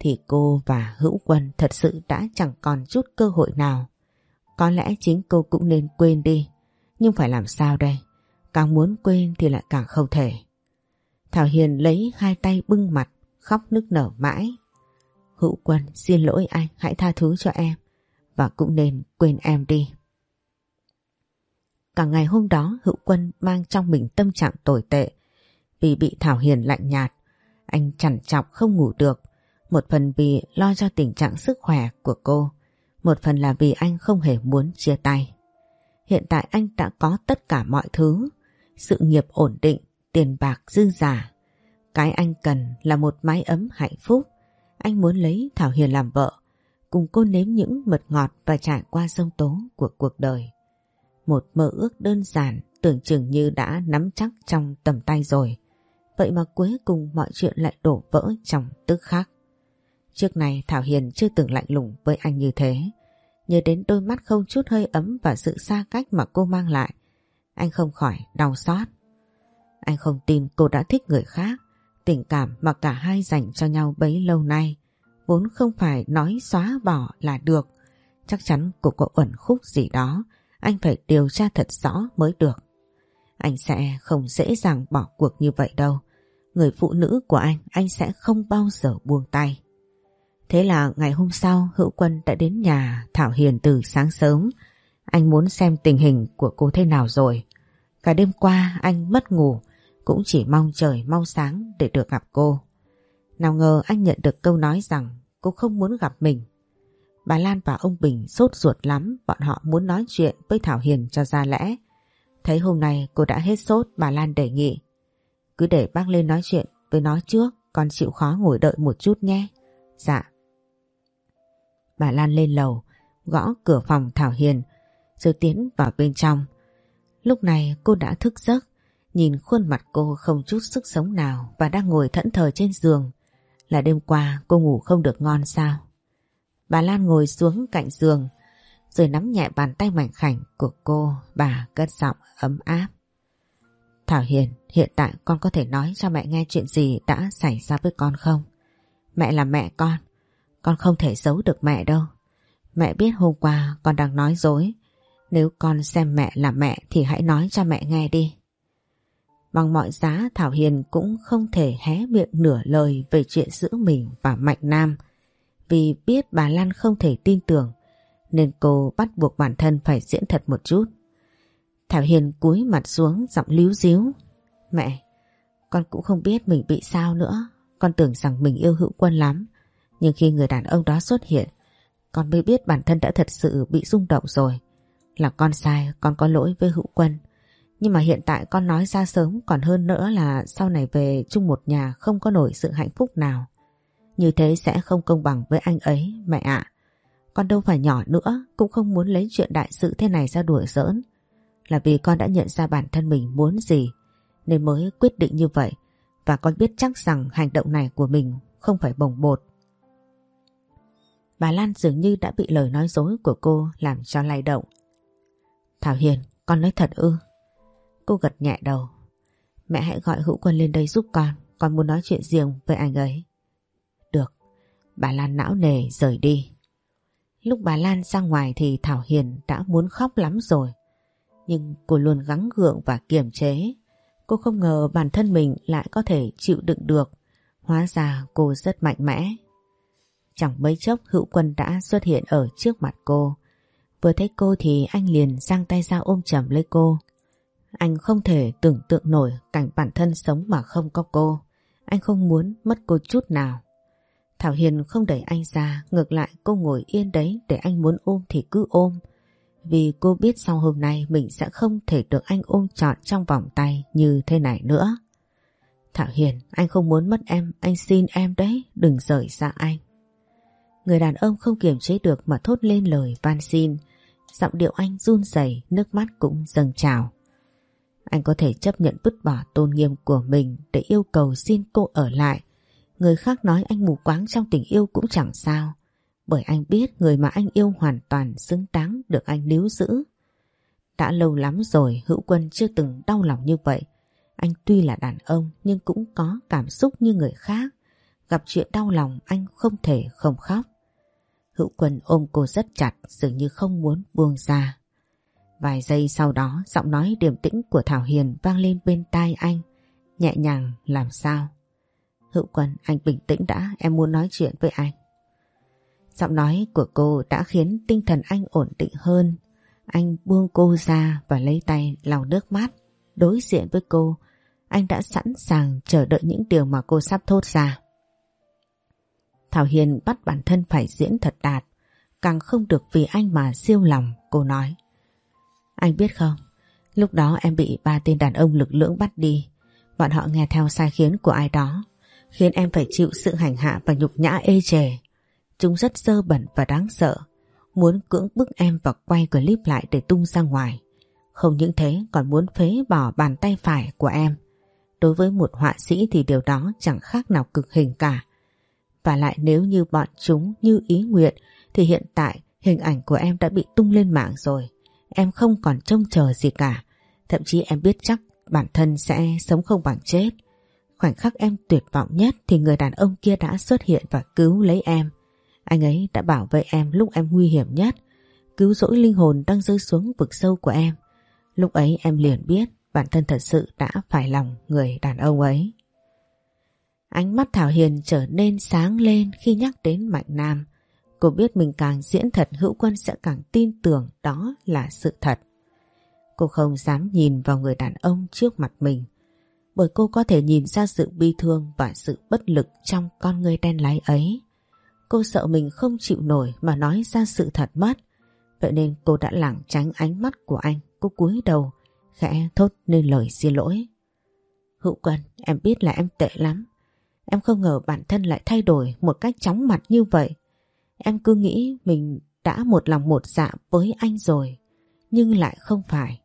thì cô và Hữu Quân thật sự đã chẳng còn chút cơ hội nào. Có lẽ chính cô cũng nên quên đi, nhưng phải làm sao đây? Càng muốn quên thì lại càng không thể. Thảo Hiền lấy hai tay bưng mặt, khóc nức nở mãi. Hữu Quân xin lỗi anh, hãy tha thứ cho em. Và cũng nên quên em đi. Cả ngày hôm đó Hữu Quân mang trong mình tâm trạng tồi tệ. Vì bị Thảo Hiền lạnh nhạt, anh chằn chọc không ngủ được. Một phần vì lo cho tình trạng sức khỏe của cô, một phần là vì anh không hề muốn chia tay. Hiện tại anh đã có tất cả mọi thứ, sự nghiệp ổn định, tiền bạc dư giả. Cái anh cần là một mái ấm hạnh phúc. Anh muốn lấy Thảo Hiền làm vợ, cùng cô nếm những mật ngọt và trải qua sông tố của cuộc đời. Một mơ ước đơn giản, tưởng chừng như đã nắm chắc trong tầm tay rồi. Vậy mà cuối cùng mọi chuyện lại đổ vỡ trong tức khắc. Trước này Thảo Hiền chưa từng lạnh lùng với anh như thế. Nhớ đến đôi mắt không chút hơi ấm và sự xa cách mà cô mang lại. Anh không khỏi đau xót. Anh không tin cô đã thích người khác. Tình cảm mà cả hai dành cho nhau bấy lâu nay, vốn không phải nói xóa bỏ là được. Chắc chắn cô có uẩn khúc gì đó. Anh phải điều tra thật rõ mới được. Anh sẽ không dễ dàng bỏ cuộc như vậy đâu. Người phụ nữ của anh, anh sẽ không bao giờ buông tay. Thế là ngày hôm sau Hữu Quân đã đến nhà Thảo Hiền từ sáng sớm. Anh muốn xem tình hình của cô thế nào rồi. Cả đêm qua anh mất ngủ, cũng chỉ mong trời mau sáng để được gặp cô. Nào ngờ anh nhận được câu nói rằng cô không muốn gặp mình. Bà Lan và ông Bình sốt ruột lắm, bọn họ muốn nói chuyện với Thảo Hiền cho ra lẽ. Thấy hôm nay cô đã hết sốt, bà Lan đề nghị. Cứ để bác lên nói chuyện với nó trước, con chịu khó ngồi đợi một chút nhé. Dạ. Bà Lan lên lầu, gõ cửa phòng Thảo Hiền, rồi tiến vào bên trong. Lúc này cô đã thức giấc, nhìn khuôn mặt cô không chút sức sống nào và đang ngồi thẫn thờ trên giường. Là đêm qua cô ngủ không được ngon sao? Bà Lan ngồi xuống cạnh giường, rồi nắm nhẹ bàn tay mảnh khảnh của cô, bà cất giọng ấm áp. Thảo Hiền, hiện tại con có thể nói cho mẹ nghe chuyện gì đã xảy ra với con không? Mẹ là mẹ con, con không thể giấu được mẹ đâu. Mẹ biết hôm qua con đang nói dối. Nếu con xem mẹ là mẹ thì hãy nói cho mẹ nghe đi. Bằng mọi giá Thảo Hiền cũng không thể hé miệng nửa lời về chuyện giữa mình và Mạnh Nam. Vì biết bà Lan không thể tin tưởng nên cô bắt buộc bản thân phải diễn thật một chút. Thảo Hiền cúi mặt xuống giọng líu díu. Mẹ, con cũng không biết mình bị sao nữa. Con tưởng rằng mình yêu hữu quân lắm. Nhưng khi người đàn ông đó xuất hiện, con mới biết bản thân đã thật sự bị rung động rồi. Là con sai, con có lỗi với hữu quân. Nhưng mà hiện tại con nói ra sớm còn hơn nữa là sau này về chung một nhà không có nổi sự hạnh phúc nào. Như thế sẽ không công bằng với anh ấy, mẹ ạ. Con đâu phải nhỏ nữa, cũng không muốn lấy chuyện đại sự thế này ra đùa giỡn. Là vì con đã nhận ra bản thân mình muốn gì, nên mới quyết định như vậy. Và con biết chắc rằng hành động này của mình không phải bồng bột. Bà Lan dường như đã bị lời nói dối của cô làm cho lay động. Thảo Hiền, con nói thật ư? Cô gật nhẹ đầu. Mẹ hãy gọi hữu quân lên đây giúp con, con muốn nói chuyện riêng với anh ấy. Bà Lan não nề rời đi. Lúc bà Lan ra ngoài thì Thảo Hiền đã muốn khóc lắm rồi. Nhưng cô luôn gắng gượng và kiềm chế. Cô không ngờ bản thân mình lại có thể chịu đựng được. Hóa ra cô rất mạnh mẽ. Chẳng mấy chốc hữu quân đã xuất hiện ở trước mặt cô. Vừa thấy cô thì anh liền giang tay ra ôm chầm lấy cô. Anh không thể tưởng tượng nổi cảnh bản thân sống mà không có cô. Anh không muốn mất cô chút nào. Thảo Hiền không đẩy anh ra, ngược lại cô ngồi yên đấy để anh muốn ôm thì cứ ôm. Vì cô biết sau hôm nay mình sẽ không thể được anh ôm trọn trong vòng tay như thế này nữa. Thảo Hiền, anh không muốn mất em, anh xin em đấy, đừng rời xa anh. Người đàn ông không kiềm chế được mà thốt lên lời van xin. Giọng điệu anh run rẩy, nước mắt cũng dâng trào. Anh có thể chấp nhận vứt bỏ tôn nghiêm của mình để yêu cầu xin cô ở lại. Người khác nói anh mù quáng trong tình yêu cũng chẳng sao. Bởi anh biết người mà anh yêu hoàn toàn xứng đáng được anh níu giữ. Đã lâu lắm rồi hữu quân chưa từng đau lòng như vậy. Anh tuy là đàn ông nhưng cũng có cảm xúc như người khác. Gặp chuyện đau lòng anh không thể không khóc. Hữu quân ôm cô rất chặt dường như không muốn buông ra. Vài giây sau đó giọng nói điềm tĩnh của Thảo Hiền vang lên bên tai anh, nhẹ nhàng làm sao. Hữu quân anh bình tĩnh đã em muốn nói chuyện với anh. Giọng nói của cô đã khiến tinh thần anh ổn định hơn. Anh buông cô ra và lấy tay lau nước mắt. Đối diện với cô, anh đã sẵn sàng chờ đợi những điều mà cô sắp thốt ra. Thảo Hiền bắt bản thân phải diễn thật đạt, càng không được vì anh mà siêu lòng, cô nói. Anh biết không, lúc đó em bị ba tên đàn ông lực lưỡng bắt đi. Bọn họ nghe theo sai khiến của ai đó, khiến em phải chịu sự hành hạ và nhục nhã ê chề. Chúng rất dơ bẩn và đáng sợ, muốn cưỡng bức em và quay clip lại để tung ra ngoài. Không những thế còn muốn phế bỏ bàn tay phải của em. Đối với một họa sĩ thì điều đó chẳng khác nào cực hình cả. Và lại nếu như bọn chúng như ý nguyện thì hiện tại hình ảnh của em đã bị tung lên mạng rồi. Em không còn trông chờ gì cả. Thậm chí em biết chắc bản thân sẽ sống không bằng chết. Khoảnh khắc em tuyệt vọng nhất thì người đàn ông kia đã xuất hiện và cứu lấy em. Anh ấy đã bảo vệ em lúc em nguy hiểm nhất, cứu rỗi linh hồn đang rơi xuống vực sâu của em. Lúc ấy em liền biết bản thân thật sự đã phải lòng người đàn ông ấy. Ánh mắt Thảo Hiền trở nên sáng lên khi nhắc đến Mạnh Nam. Cô biết mình càng diễn thật hữu quân sẽ càng tin tưởng đó là sự thật. Cô không dám nhìn vào người đàn ông trước mặt mình bởi cô có thể nhìn ra sự bi thương và sự bất lực trong con người đen láy ấy. Cô sợ mình không chịu nổi mà nói ra sự thật mất. Vậy nên cô đã lảng tránh ánh mắt của anh, cô cúi đầu, khẽ thốt nên lời xin lỗi. Hữu Quân, em biết là em tệ lắm. Em không ngờ bản thân lại thay đổi một cách chóng mặt như vậy. Em cứ nghĩ mình đã một lòng một dạ với anh rồi, nhưng lại không phải.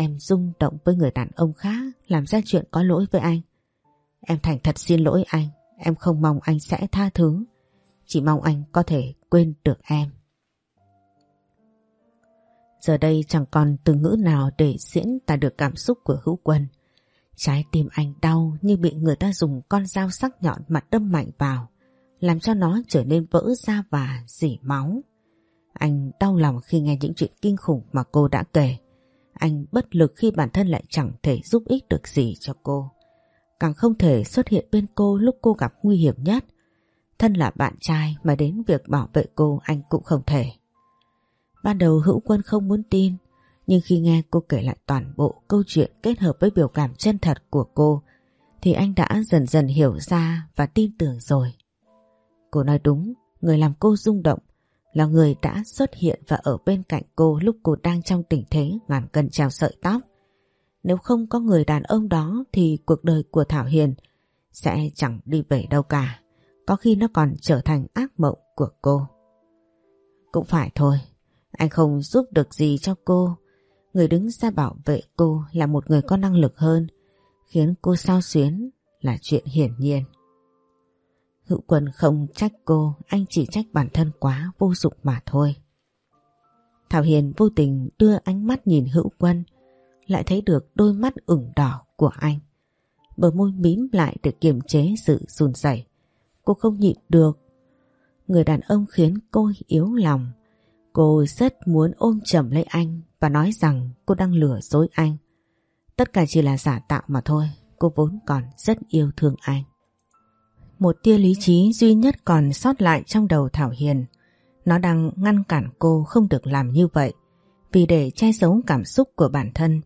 Em rung động với người đàn ông khác làm ra chuyện có lỗi với anh. Em thành thật xin lỗi anh, em không mong anh sẽ tha thứ. Chỉ mong anh có thể quên được em. Giờ đây chẳng còn từ ngữ nào để diễn tả được cảm xúc của hữu quân. Trái tim anh đau như bị người ta dùng con dao sắc nhọn mặt đâm mạnh vào, làm cho nó trở nên vỡ ra và dỉ máu. Anh đau lòng khi nghe những chuyện kinh khủng mà cô đã kể. Anh bất lực khi bản thân lại chẳng thể giúp ích được gì cho cô. Càng không thể xuất hiện bên cô lúc cô gặp nguy hiểm nhất. Thân là bạn trai mà đến việc bảo vệ cô anh cũng không thể. Ban đầu hữu quân không muốn tin, nhưng khi nghe cô kể lại toàn bộ câu chuyện kết hợp với biểu cảm chân thật của cô, thì anh đã dần dần hiểu ra và tin tưởng rồi. Cô nói đúng, người làm cô rung động là người đã xuất hiện và ở bên cạnh cô lúc cô đang trong tình thế ngàn cân treo sợi tóc. Nếu không có người đàn ông đó thì cuộc đời của Thảo Hiền sẽ chẳng đi về đâu cả. Có khi nó còn trở thành ác mộng của cô. Cũng phải thôi, anh không giúp được gì cho cô. Người đứng ra bảo vệ cô là một người có năng lực hơn, khiến cô sao xuyến là chuyện hiển nhiên. Hữu Quân không trách cô, anh chỉ trách bản thân quá vô dụng mà thôi. Thảo Hiền vô tình đưa ánh mắt nhìn Hữu Quân, lại thấy được đôi mắt ửng đỏ của anh. Bờ môi mím lại để kiềm chế sự run rẩy. Cô không nhịn được. Người đàn ông khiến cô yếu lòng. Cô rất muốn ôm chầm lấy anh và nói rằng cô đang lừa dối anh. Tất cả chỉ là giả tạo mà thôi, cô vốn còn rất yêu thương anh. Một tia lý trí duy nhất còn sót lại trong đầu Thảo Hiền. Nó đang ngăn cản cô không được làm như vậy. Vì để che giấu cảm xúc của bản thân,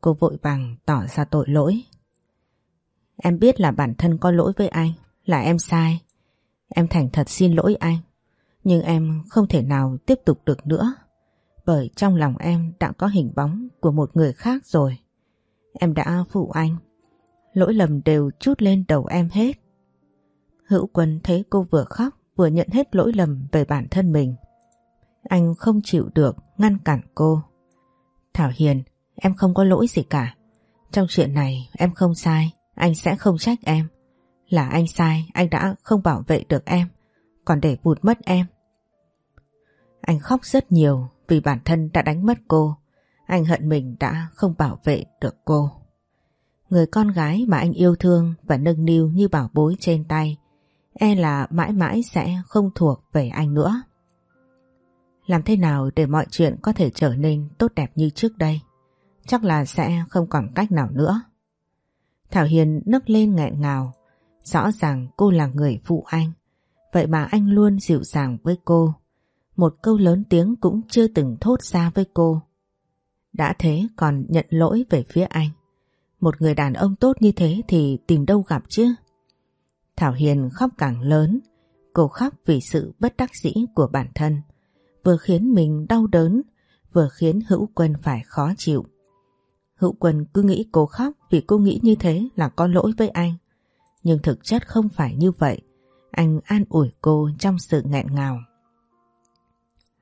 cô vội vàng tỏ ra tội lỗi. Em biết là bản thân có lỗi với anh, là em sai. Em thành thật xin lỗi anh. Nhưng em không thể nào tiếp tục được nữa. Bởi trong lòng em đã có hình bóng của một người khác rồi. Em đã phụ anh. Lỗi lầm đều chút lên đầu em hết. Hữu Quân thấy cô vừa khóc vừa nhận hết lỗi lầm về bản thân mình. Anh không chịu được ngăn cản cô. Thảo Hiền, em không có lỗi gì cả. Trong chuyện này em không sai, anh sẽ không trách em. Là anh sai, anh đã không bảo vệ được em, còn để vụt mất em. Anh khóc rất nhiều vì bản thân đã đánh mất cô. Anh hận mình đã không bảo vệ được cô. Người con gái mà anh yêu thương và nâng niu như bảo bối trên tay e là mãi mãi sẽ không thuộc về anh nữa. Làm thế nào để mọi chuyện có thể trở nên tốt đẹp như trước đây? Chắc là sẽ không còn cách nào nữa. Thảo Hiền nấc lên nghẹn ngào. Rõ ràng cô là người phụ anh. Vậy mà anh luôn dịu dàng với cô. Một câu lớn tiếng cũng chưa từng thốt ra với cô. Đã thế còn nhận lỗi về phía anh. Một người đàn ông tốt như thế thì tìm đâu gặp chứ? Thảo Hiền khóc càng lớn, cô khóc vì sự bất đắc dĩ của bản thân, vừa khiến mình đau đớn, vừa khiến Hữu Quân phải khó chịu. Hữu Quân cứ nghĩ cô khóc vì cô nghĩ như thế là có lỗi với anh. Nhưng thực chất không phải như vậy. Anh an ủi cô trong sự nghẹn ngào.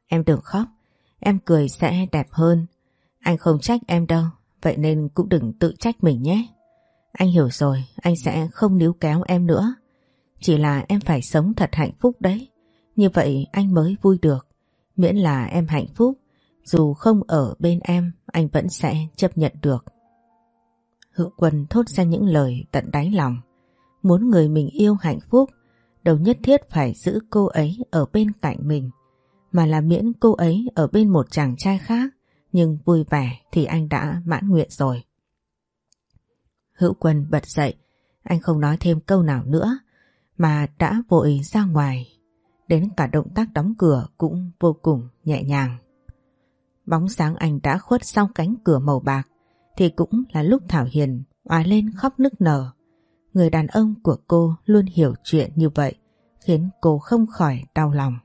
Em đừng khóc, em cười sẽ đẹp hơn. Anh không trách em đâu, vậy nên cũng đừng tự trách mình nhé. Anh hiểu rồi, anh sẽ không níu kéo em nữa. Chỉ là em phải sống thật hạnh phúc đấy. Như vậy anh mới vui được. Miễn là em hạnh phúc, dù không ở bên em, anh vẫn sẽ chấp nhận được. Hữu quân thốt ra những lời tận đáy lòng. Muốn người mình yêu hạnh phúc, đâu nhất thiết phải giữ cô ấy ở bên cạnh mình, mà là miễn cô ấy ở bên một chàng trai khác, nhưng vui vẻ thì anh đã mãn nguyện rồi. Hữu quân bật dậy, anh không nói thêm câu nào nữa, mà đã vội ra ngoài. Đến cả động tác đóng cửa cũng vô cùng nhẹ nhàng. Bóng sáng anh đã khuất sau cánh cửa màu bạc, thì cũng là lúc Thảo Hiền oái lên khóc nức nở. Người đàn ông của cô luôn hiểu chuyện như vậy, khiến cô không khỏi đau lòng.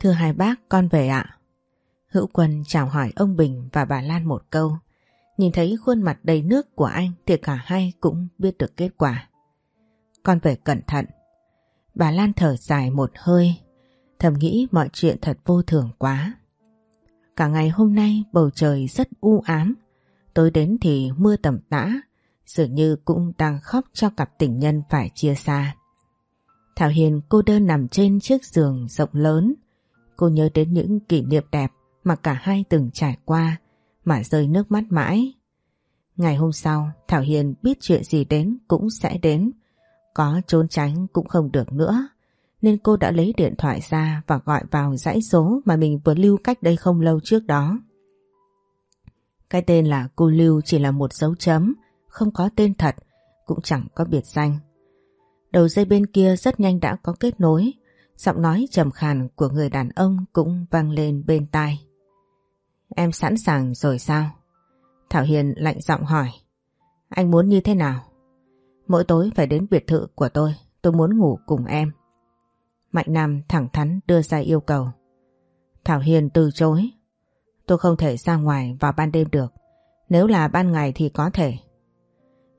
Thưa hai bác, con về ạ. Hữu Quân chào hỏi ông Bình và bà Lan một câu. Nhìn thấy khuôn mặt đầy nước của anh thì cả hai cũng biết được kết quả. Con về cẩn thận. Bà Lan thở dài một hơi, thầm nghĩ mọi chuyện thật vô thường quá. Cả ngày hôm nay bầu trời rất u ám, tối đến thì mưa tầm tã, dường như cũng đang khóc cho cặp tình nhân phải chia xa. Thảo Hiền cô đơn nằm trên chiếc giường rộng lớn, cô nhớ đến những kỷ niệm đẹp mà cả hai từng trải qua mà rơi nước mắt mãi. Ngày hôm sau, Thảo Hiền biết chuyện gì đến cũng sẽ đến. Có trốn tránh cũng không được nữa. Nên cô đã lấy điện thoại ra và gọi vào dãy số mà mình vừa lưu cách đây không lâu trước đó. Cái tên là cô lưu chỉ là một dấu chấm, không có tên thật, cũng chẳng có biệt danh. Đầu dây bên kia rất nhanh đã có kết nối, giọng nói trầm khàn của người đàn ông cũng vang lên bên tai. Em sẵn sàng rồi sao? Thảo Hiền lạnh giọng hỏi. Anh muốn như thế nào? Mỗi tối phải đến biệt thự của tôi, tôi muốn ngủ cùng em. Mạnh Nam thẳng thắn đưa ra yêu cầu. Thảo Hiền từ chối. Tôi không thể ra ngoài vào ban đêm được. Nếu là ban ngày thì có thể.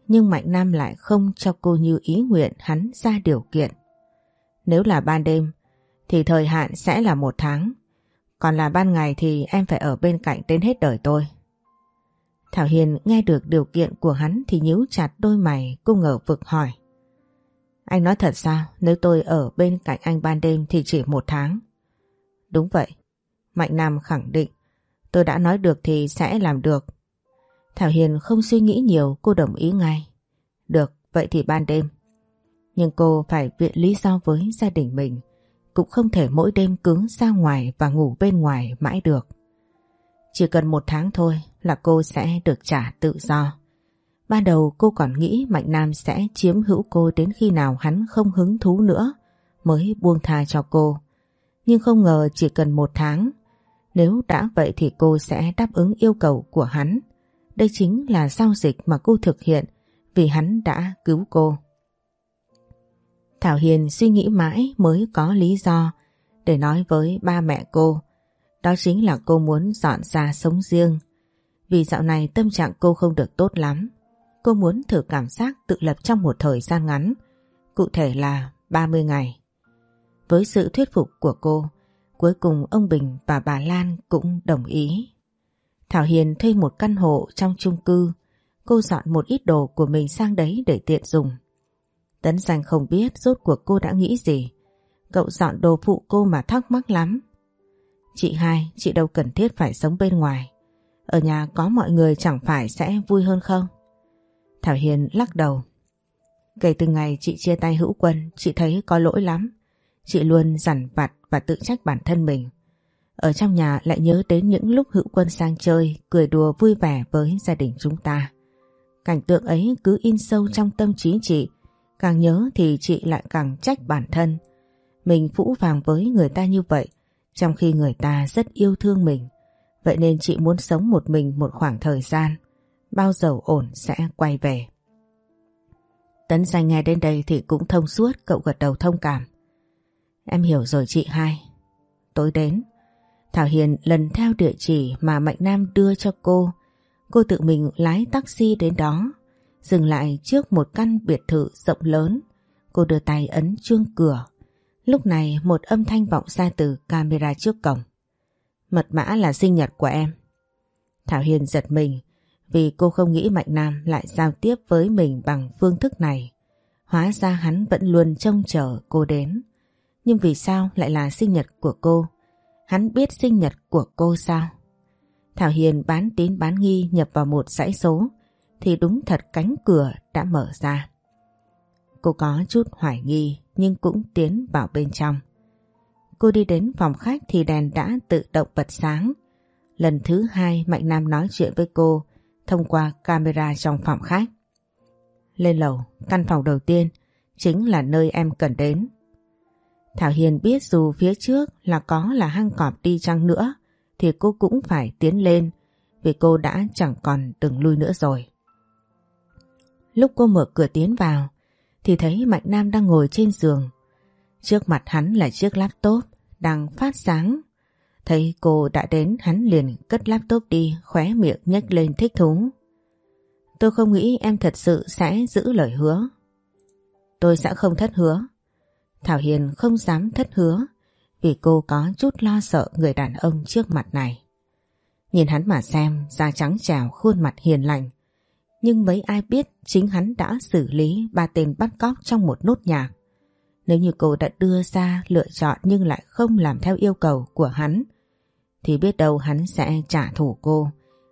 Nhưng Mạnh Nam lại không cho cô như ý nguyện hắn ra điều kiện. Nếu là ban đêm thì thời hạn sẽ là một tháng. Còn là ban ngày thì em phải ở bên cạnh đến hết đời tôi. Thảo Hiền nghe được điều kiện của hắn thì nhíu chặt đôi mày cô ngờ vực hỏi. Anh nói thật sao nếu tôi ở bên cạnh anh ban đêm thì chỉ một tháng? Đúng vậy. Mạnh Nam khẳng định tôi đã nói được thì sẽ làm được. Thảo Hiền không suy nghĩ nhiều cô đồng ý ngay. Được, vậy thì ban đêm. Nhưng cô phải viện lý do với gia đình mình. Cũng không thể mỗi đêm cứng ra ngoài và ngủ bên ngoài mãi được. Chỉ cần một tháng thôi là cô sẽ được trả tự do. Ban đầu cô còn nghĩ Mạnh Nam sẽ chiếm hữu cô đến khi nào hắn không hứng thú nữa, mới buông tha cho cô. Nhưng không ngờ chỉ cần một tháng. Nếu đã vậy thì cô sẽ đáp ứng yêu cầu của hắn. Đây chính là giao dịch mà cô thực hiện vì hắn đã cứu cô. Thảo Hiền suy nghĩ mãi mới có lý do để nói với ba mẹ cô. Đó chính là cô muốn dọn ra sống riêng. Vì dạo này tâm trạng cô không được tốt lắm. Cô muốn thử cảm giác tự lập trong một thời gian ngắn, cụ thể là 30 ngày. Với sự thuyết phục của cô, cuối cùng ông Bình và bà Lan cũng đồng ý. Thảo Hiền thuê một căn hộ trong chung cư, cô dọn một ít đồ của mình sang đấy để tiện dùng. Tấn Giang không biết rốt cuộc cô đã nghĩ gì. Cậu dọn đồ phụ cô mà thắc mắc lắm. Chị hai, chị đâu cần thiết phải sống bên ngoài. Ở nhà có mọi người chẳng phải sẽ vui hơn không? Thảo Hiền lắc đầu. Kể từ ngày chị chia tay hữu quân, chị thấy có lỗi lắm. Chị luôn dằn vặt và tự trách bản thân mình. Ở trong nhà lại nhớ đến những lúc hữu quân sang chơi, cười đùa vui vẻ với gia đình chúng ta. Cảnh tượng ấy cứ in sâu trong tâm trí chị, càng nhớ thì chị lại càng trách bản thân. Mình phũ vàng với người ta như vậy, trong khi người ta rất yêu thương mình. Vậy nên chị muốn sống một mình một khoảng thời gian, bao giờ ổn sẽ quay về. Tấn danh nghe đến đây thì cũng thông suốt cậu gật đầu thông cảm. Em hiểu rồi chị hai. Tối đến, Thảo Hiền lần theo địa chỉ mà Mạnh Nam đưa cho cô. Cô tự mình lái taxi đến đó, dừng lại trước một căn biệt thự rộng lớn. Cô đưa tay ấn chuông cửa. Lúc này một âm thanh vọng ra từ camera trước cổng. Mật mã là sinh nhật của em. Thảo Hiền giật mình vì cô không nghĩ Mạnh Nam lại giao tiếp với mình bằng phương thức này. Hóa ra hắn vẫn luôn trông chờ cô đến. Nhưng vì sao lại là sinh nhật của cô? Hắn biết sinh nhật của cô sao? Thảo Hiền bán tín bán nghi nhập vào một dãy số thì đúng thật cánh cửa đã mở ra. Cô có chút hoài nghi nhưng cũng tiến vào bên trong. Cô đi đến phòng khách thì đèn đã tự động bật sáng. Lần thứ hai Mạnh Nam nói chuyện với cô thông qua camera trong phòng khách. Lên lầu, căn phòng đầu tiên chính là nơi em cần đến. Thảo Hiền biết dù phía trước là có là hang cọp đi chăng nữa thì cô cũng phải tiến lên vì cô đã chẳng còn đường lui nữa rồi. Lúc cô mở cửa tiến vào thì thấy Mạnh Nam đang ngồi trên giường. Trước mặt hắn là chiếc laptop đang phát sáng. Thấy cô đã đến hắn liền cất laptop đi khóe miệng nhếch lên thích thú. Tôi không nghĩ em thật sự sẽ giữ lời hứa. Tôi sẽ không thất hứa. Thảo Hiền không dám thất hứa vì cô có chút lo sợ người đàn ông trước mặt này. Nhìn hắn mà xem, da trắng trào khuôn mặt hiền lành. Nhưng mấy ai biết chính hắn đã xử lý ba tên bắt cóc trong một nốt nhạc. Nếu như cô đã đưa ra lựa chọn nhưng lại không làm theo yêu cầu của hắn, thì biết đâu hắn sẽ trả thù cô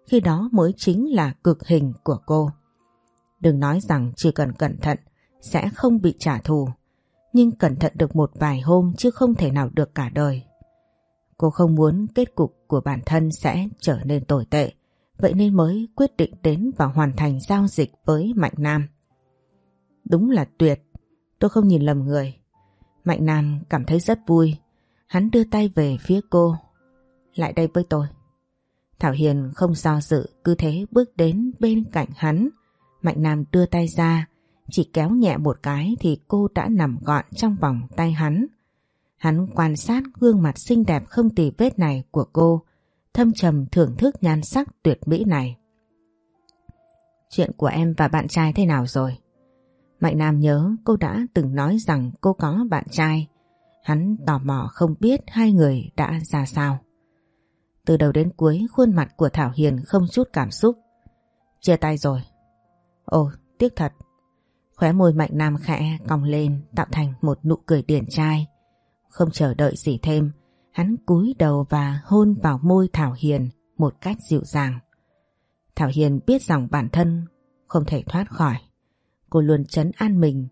khi đó mới chính là cực hình của cô. Đừng nói rằng chỉ cần cẩn thận sẽ không bị trả thù, nhưng cẩn thận được một vài hôm chứ không thể nào được cả đời. Cô không muốn kết cục của bản thân sẽ trở nên tồi tệ, vậy nên mới quyết định đến và hoàn thành giao dịch với Mạnh Nam. Đúng là tuyệt, tôi không nhìn lầm người. Mạnh Nam cảm thấy rất vui, hắn đưa tay về phía cô. Lại đây với tôi. Thảo Hiền không do dự cứ thế bước đến bên cạnh hắn. Mạnh Nam đưa tay ra, chỉ kéo nhẹ một cái thì cô đã nằm gọn trong vòng tay hắn. Hắn quan sát gương mặt xinh đẹp không tì vết này của cô, thâm trầm thưởng thức nhan sắc tuyệt mỹ này. Chuyện của em và bạn trai thế nào rồi? Mạnh Nam nhớ cô đã từng nói rằng cô có bạn trai. Hắn tò mò không biết hai người đã ra sao. Từ đầu đến cuối khuôn mặt của Thảo Hiền không chút cảm xúc. Chia tay rồi. Ồ, tiếc thật. Khóe môi Mạnh Nam khẽ cong lên tạo thành một nụ cười điển trai. Không chờ đợi gì thêm, hắn cúi đầu và hôn vào môi Thảo Hiền một cách dịu dàng. Thảo Hiền biết rằng bản thân không thể thoát khỏi. Cô luôn chấn an mình,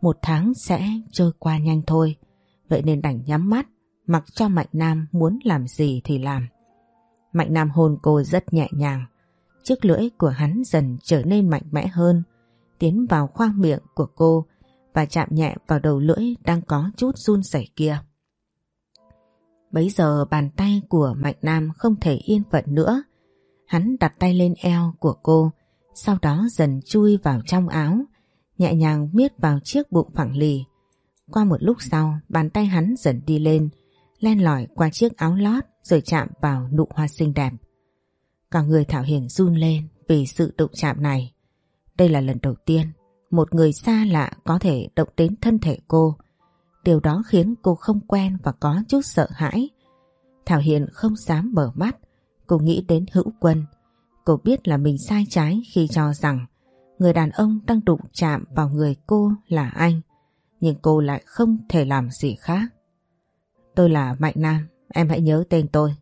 một tháng sẽ trôi qua nhanh thôi, vậy nên đành nhắm mắt, mặc cho Mạnh Nam muốn làm gì thì làm. Mạnh Nam hôn cô rất nhẹ nhàng, chiếc lưỡi của hắn dần trở nên mạnh mẽ hơn, tiến vào khoang miệng của cô và chạm nhẹ vào đầu lưỡi đang có chút run rẩy kia. Bấy giờ bàn tay của Mạnh Nam không thể yên phận nữa. Hắn đặt tay lên eo của cô, sau đó dần chui vào trong áo, nhẹ nhàng miết vào chiếc bụng phẳng lì. Qua một lúc sau, bàn tay hắn dần đi lên, len lỏi qua chiếc áo lót rồi chạm vào nụ hoa xinh đẹp. Cả người Thảo Hiền run lên vì sự đụng chạm này. Đây là lần đầu tiên một người xa lạ có thể động đến thân thể cô. Điều đó khiến cô không quen và có chút sợ hãi. Thảo Hiền không dám mở mắt, cô nghĩ đến hữu quân. Cô biết là mình sai trái khi cho rằng người đàn ông đang đụng chạm vào người cô là anh. Nhưng cô lại không thể làm gì khác. Tôi là Mạnh Nam, em hãy nhớ tên tôi.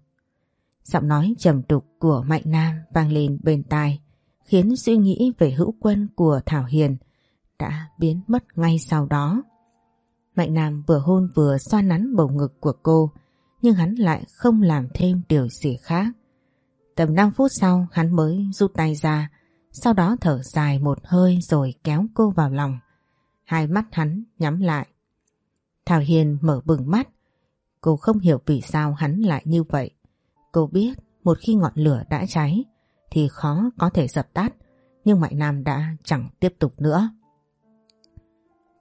Giọng nói trầm đục của Mạnh Nam vang lên bên tai, khiến suy nghĩ về hữu quân của Thảo Hiền đã biến mất ngay sau đó. Mạnh Nam vừa hôn vừa xoa nắn bầu ngực của cô, nhưng hắn lại không làm thêm điều gì khác. Tầm 5 phút sau hắn mới rút tay ra, sau đó thở dài một hơi rồi kéo cô vào lòng. Hai mắt hắn nhắm lại. Thảo Hiền mở bừng mắt. Cô không hiểu vì sao hắn lại như vậy. Cô biết một khi ngọn lửa đã cháy thì khó có thể dập tắt, nhưng Mạnh Nam đã chẳng tiếp tục nữa.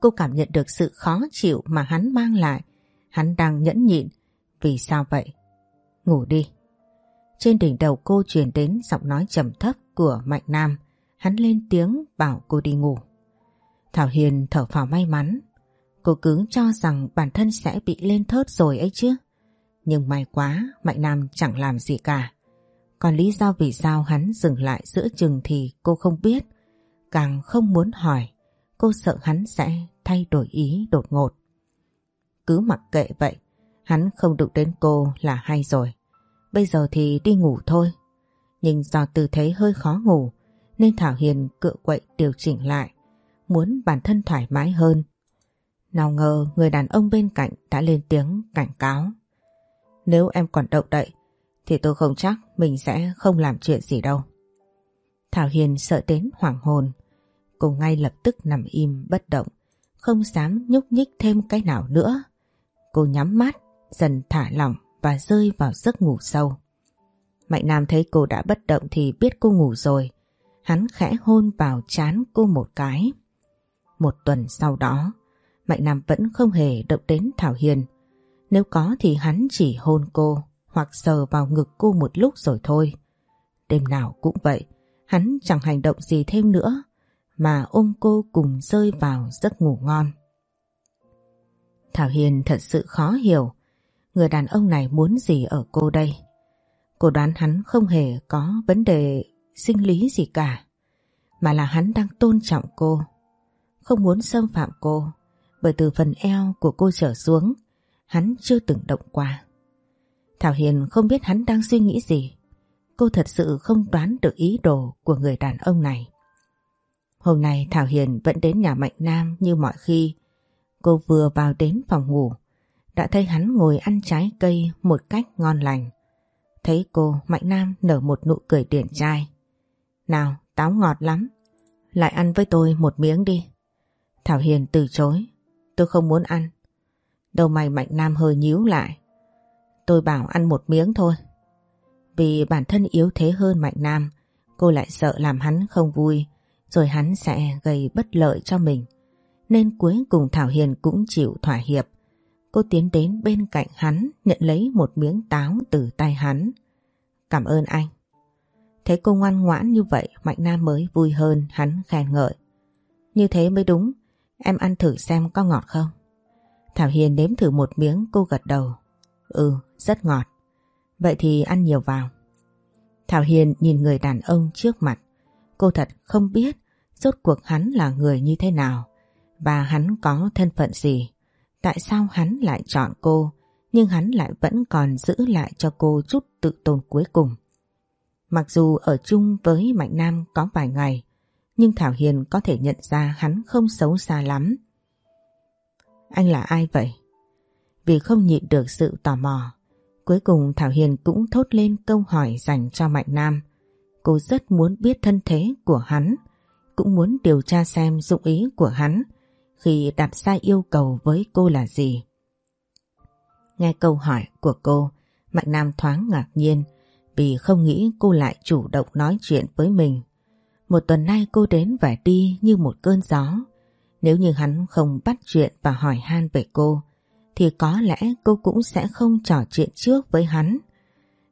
Cô cảm nhận được sự khó chịu mà hắn mang lại. Hắn đang nhẫn nhịn. Vì sao vậy? Ngủ đi. Trên đỉnh đầu cô truyền đến giọng nói trầm thấp của Mạnh Nam. Hắn lên tiếng bảo cô đi ngủ. Thảo Hiền thở phào may mắn. Cô cứ cho rằng bản thân sẽ bị lên thớt rồi ấy chứ. Nhưng may quá, Mạnh Nam chẳng làm gì cả. Còn lý do vì sao hắn dừng lại giữa chừng thì cô không biết. Càng không muốn hỏi. Cô sợ hắn sẽ thay đổi ý đột ngột. Cứ mặc kệ vậy. Hắn không đụng đến cô là hay rồi. Bây giờ thì đi ngủ thôi. Nhưng do tư thế hơi khó ngủ, nên Thảo Hiền cựa quậy điều chỉnh lại. Muốn bản thân thoải mái hơn. Nào ngờ người đàn ông bên cạnh đã lên tiếng cảnh cáo. Nếu em còn động đậy, thì tôi không chắc mình sẽ không làm chuyện gì đâu. Thảo Hiền sợ đến hoảng hồn. Cô ngay lập tức nằm im bất động, không dám nhúc nhích thêm cái nào nữa. Cô nhắm mắt, dần thả lỏng và rơi vào giấc ngủ sâu. Mạnh Nam thấy cô đã bất động thì biết cô ngủ rồi. Hắn khẽ hôn vào chán cô một cái. Một tuần sau đó, Mạnh Nam vẫn không hề động đến Thảo Hiền. Nếu có thì hắn chỉ hôn cô hoặc sờ vào ngực cô một lúc rồi thôi. Đêm nào cũng vậy, hắn chẳng hành động gì thêm nữa mà ôm cô cùng rơi vào giấc ngủ ngon. Thảo Hiền thật sự khó hiểu người đàn ông này muốn gì ở cô đây. Cô đoán hắn không hề có vấn đề sinh lý gì cả, mà là hắn đang tôn trọng cô, không muốn xâm phạm cô, bởi từ phần eo của cô trở xuống, hắn chưa từng động qua. Thảo Hiền không biết hắn đang suy nghĩ gì. cô thật sự không đoán được ý đồ của người đàn ông này. Hôm nay Thảo Hiền vẫn đến nhà Mạnh Nam như mọi khi. Cô vừa vào đến phòng ngủ, đã thấy hắn ngồi ăn trái cây một cách ngon lành. Thấy cô, Mạnh Nam nở một nụ cười điển trai. Nào, táo ngọt lắm. Lại ăn với tôi một miếng đi. Thảo Hiền từ chối. Tôi không muốn ăn. Đầu mày Mạnh Nam hơi nhíu lại. Tôi bảo ăn một miếng thôi. Vì bản thân yếu thế hơn Mạnh Nam, cô lại sợ làm hắn không vui, rồi hắn sẽ gây bất lợi cho mình. Nên cuối cùng Thảo Hiền cũng chịu thỏa hiệp. Cô tiến đến bên cạnh hắn, nhận lấy một miếng táo từ tay hắn. Cảm ơn anh. Thấy cô ngoan ngoãn như vậy, Mạnh Nam mới vui hơn, hắn khen ngợi. Như thế mới đúng, em ăn thử xem có ngọt không? Thảo Hiền nếm thử một miếng cô gật đầu. Ừ, rất ngọt. Vậy thì ăn nhiều vào. Thảo Hiền nhìn người đàn ông trước mặt. Cô thật không biết rốt cuộc hắn là người như thế nào và hắn có thân phận gì. Tại sao hắn lại chọn cô nhưng hắn lại vẫn còn giữ lại cho cô chút tự tôn cuối cùng. Mặc dù ở chung với Mạnh Nam có vài ngày nhưng Thảo Hiền có thể nhận ra hắn không xấu xa lắm. Anh là ai vậy? Vì không nhịn được sự tò mò Cuối cùng Thảo Hiền cũng thốt lên câu hỏi dành cho Mạnh Nam. Cô rất muốn biết thân thế của hắn, cũng muốn điều tra xem dụng ý của hắn khi đặt ra yêu cầu với cô là gì. Nghe câu hỏi của cô, Mạnh Nam thoáng ngạc nhiên vì không nghĩ cô lại chủ động nói chuyện với mình. Một tuần nay cô đến và đi như một cơn gió. Nếu như hắn không bắt chuyện và hỏi han về cô, thì có lẽ cô cũng sẽ không trò chuyện trước với hắn.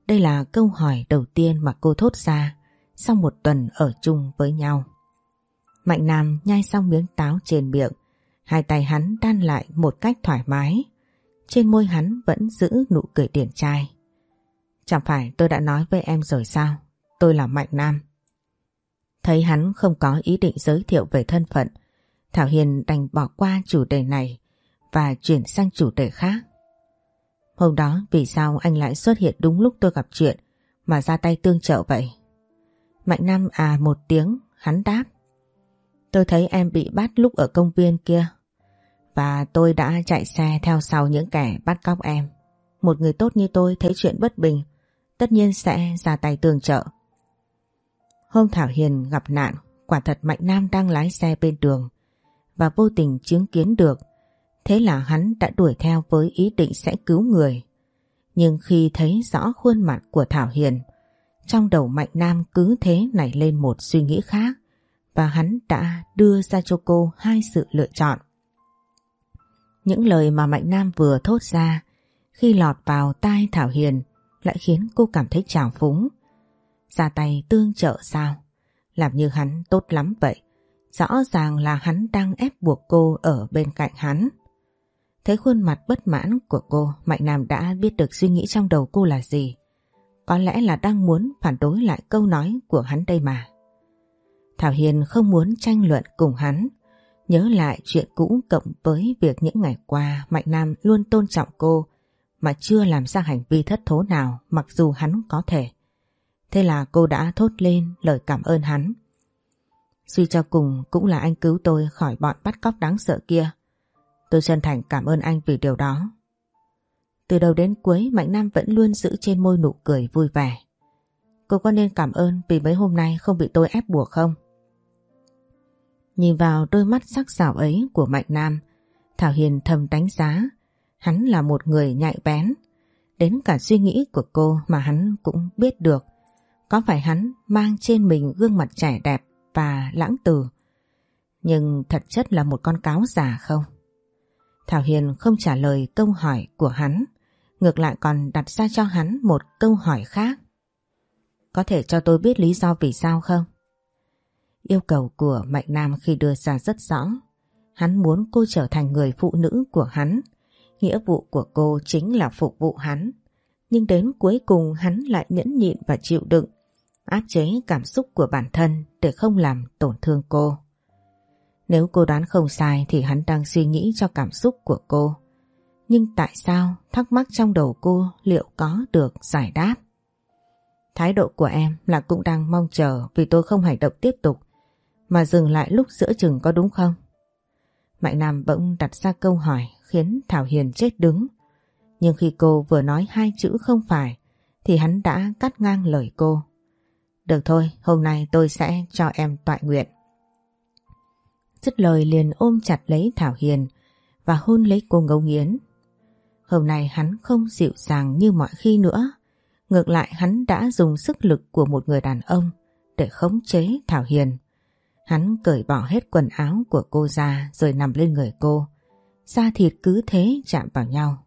Đây là câu hỏi đầu tiên mà cô thốt ra sau một tuần ở chung với nhau. Mạnh Nam nhai xong miếng táo trên miệng, hai tay hắn đan lại một cách thoải mái. Trên môi hắn vẫn giữ nụ cười điển trai. Chẳng phải tôi đã nói với em rồi sao? Tôi là Mạnh Nam. Thấy hắn không có ý định giới thiệu về thân phận, Thảo Hiền đành bỏ qua chủ đề này và chuyển sang chủ đề khác. Hôm đó vì sao anh lại xuất hiện đúng lúc tôi gặp chuyện mà ra tay tương trợ vậy? Mạnh Nam à một tiếng, hắn đáp. Tôi thấy em bị bắt lúc ở công viên kia và tôi đã chạy xe theo sau những kẻ bắt cóc em. Một người tốt như tôi thấy chuyện bất bình tất nhiên sẽ ra tay tương trợ. Hôm Thảo Hiền gặp nạn quả thật Mạnh Nam đang lái xe bên đường và vô tình chứng kiến được Thế là hắn đã đuổi theo với ý định sẽ cứu người. Nhưng khi thấy rõ khuôn mặt của Thảo Hiền, trong đầu Mạnh Nam cứ thế nảy lên một suy nghĩ khác và hắn đã đưa ra cho cô hai sự lựa chọn. Những lời mà Mạnh Nam vừa thốt ra khi lọt vào tai Thảo Hiền lại khiến cô cảm thấy trào phúng. Ra tay tương trợ sao? Làm như hắn tốt lắm vậy. Rõ ràng là hắn đang ép buộc cô ở bên cạnh hắn. Thấy khuôn mặt bất mãn của cô, Mạnh Nam đã biết được suy nghĩ trong đầu cô là gì. Có lẽ là đang muốn phản đối lại câu nói của hắn đây mà. Thảo Hiền không muốn tranh luận cùng hắn. Nhớ lại chuyện cũ cộng với việc những ngày qua Mạnh Nam luôn tôn trọng cô, mà chưa làm ra hành vi thất thố nào mặc dù hắn có thể. Thế là cô đã thốt lên lời cảm ơn hắn. Suy cho cùng cũng là anh cứu tôi khỏi bọn bắt cóc đáng sợ kia. Tôi chân thành cảm ơn anh vì điều đó. Từ đầu đến cuối, Mạnh Nam vẫn luôn giữ trên môi nụ cười vui vẻ. Cô có nên cảm ơn vì mấy hôm nay không bị tôi ép buộc không? Nhìn vào đôi mắt sắc sảo ấy của Mạnh Nam, Thảo Hiền thầm đánh giá. Hắn là một người nhạy bén. Đến cả suy nghĩ của cô mà hắn cũng biết được. Có phải hắn mang trên mình gương mặt trẻ đẹp và lãng tử, nhưng thật chất là một con cáo già không? Thảo Hiền không trả lời câu hỏi của hắn, ngược lại còn đặt ra cho hắn một câu hỏi khác. Có thể cho tôi biết lý do vì sao không? Yêu cầu của Mạnh Nam khi đưa ra rất rõ. Hắn muốn cô trở thành người phụ nữ của hắn. Nghĩa vụ của cô chính là phục vụ hắn. Nhưng đến cuối cùng hắn lại nhẫn nhịn và chịu đựng, áp chế cảm xúc của bản thân để không làm tổn thương cô. Nếu cô đoán không sai thì hắn đang suy nghĩ cho cảm xúc của cô. Nhưng tại sao thắc mắc trong đầu cô liệu có được giải đáp? Thái độ của em là cũng đang mong chờ vì tôi không hành động tiếp tục mà dừng lại lúc giữa chừng có đúng không? Mạnh Nam bỗng đặt ra câu hỏi khiến Thảo Hiền chết đứng. Nhưng khi cô vừa nói hai chữ không phải thì hắn đã cắt ngang lời cô. Được thôi, hôm nay tôi sẽ cho em tọa nguyện. Dứt lời liền ôm chặt lấy Thảo Hiền và hôn lấy cô ngấu nghiến. Hôm nay hắn không dịu dàng như mọi khi nữa. Ngược lại hắn đã dùng sức lực của một người đàn ông để khống chế Thảo Hiền. Hắn cởi bỏ hết quần áo của cô ra rồi nằm lên người cô. Da thịt cứ thế chạm vào nhau.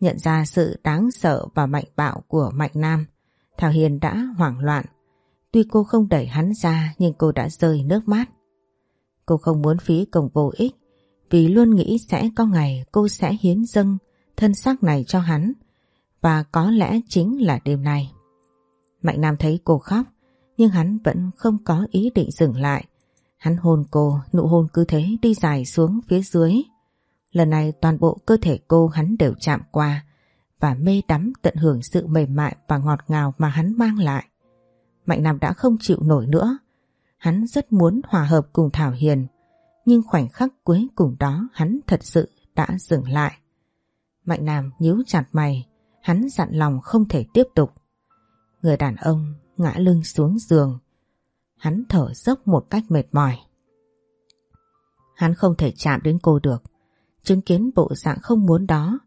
Nhận ra sự đáng sợ và mạnh bạo của Mạnh Nam, Thảo Hiền đã hoảng loạn. Tuy cô không đẩy hắn ra nhưng cô đã rơi nước mắt. Cô không muốn phí công vô ích vì luôn nghĩ sẽ có ngày cô sẽ hiến dâng thân xác này cho hắn và có lẽ chính là đêm nay. Mạnh Nam thấy cô khóc nhưng hắn vẫn không có ý định dừng lại. Hắn hôn cô, nụ hôn cứ thế đi dài xuống phía dưới. Lần này toàn bộ cơ thể cô hắn đều chạm qua và mê đắm tận hưởng sự mềm mại và ngọt ngào mà hắn mang lại. Mạnh Nam đã không chịu nổi nữa. Hắn rất muốn hòa hợp cùng Thảo Hiền, nhưng khoảnh khắc cuối cùng đó hắn thật sự đã dừng lại. Mạnh Nam nhíu chặt mày, hắn dặn lòng không thể tiếp tục. Người đàn ông ngã lưng xuống giường. Hắn thở dốc một cách mệt mỏi. Hắn không thể chạm đến cô được. Chứng kiến bộ dạng không muốn đó,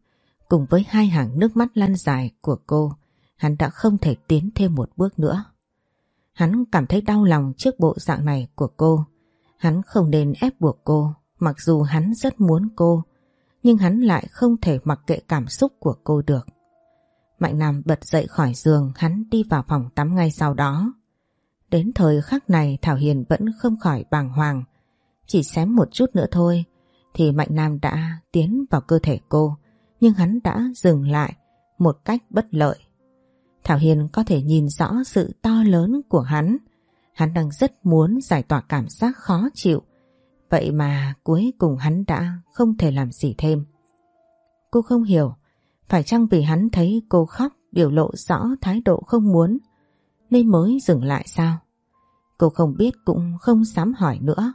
cùng với hai hàng nước mắt lăn dài của cô, hắn đã không thể tiến thêm một bước nữa. Hắn cảm thấy đau lòng trước bộ dạng này của cô. Hắn không nên ép buộc cô, mặc dù hắn rất muốn cô, nhưng hắn lại không thể mặc kệ cảm xúc của cô được. Mạnh Nam bật dậy khỏi giường, hắn đi vào phòng tắm ngay sau đó. Đến thời khắc này, Thảo Hiền vẫn không khỏi bàng hoàng. Chỉ xém một chút nữa thôi, thì Mạnh Nam đã tiến vào cơ thể cô, nhưng hắn đã dừng lại một cách bất lợi. Thảo Hiền có thể nhìn rõ sự to lớn của hắn. Hắn đang rất muốn giải tỏa cảm giác khó chịu. Vậy mà cuối cùng hắn đã không thể làm gì thêm. Cô không hiểu phải chăng vì hắn thấy cô khóc biểu lộ rõ thái độ không muốn, nên mới dừng lại sao? Cô không biết cũng không dám hỏi nữa.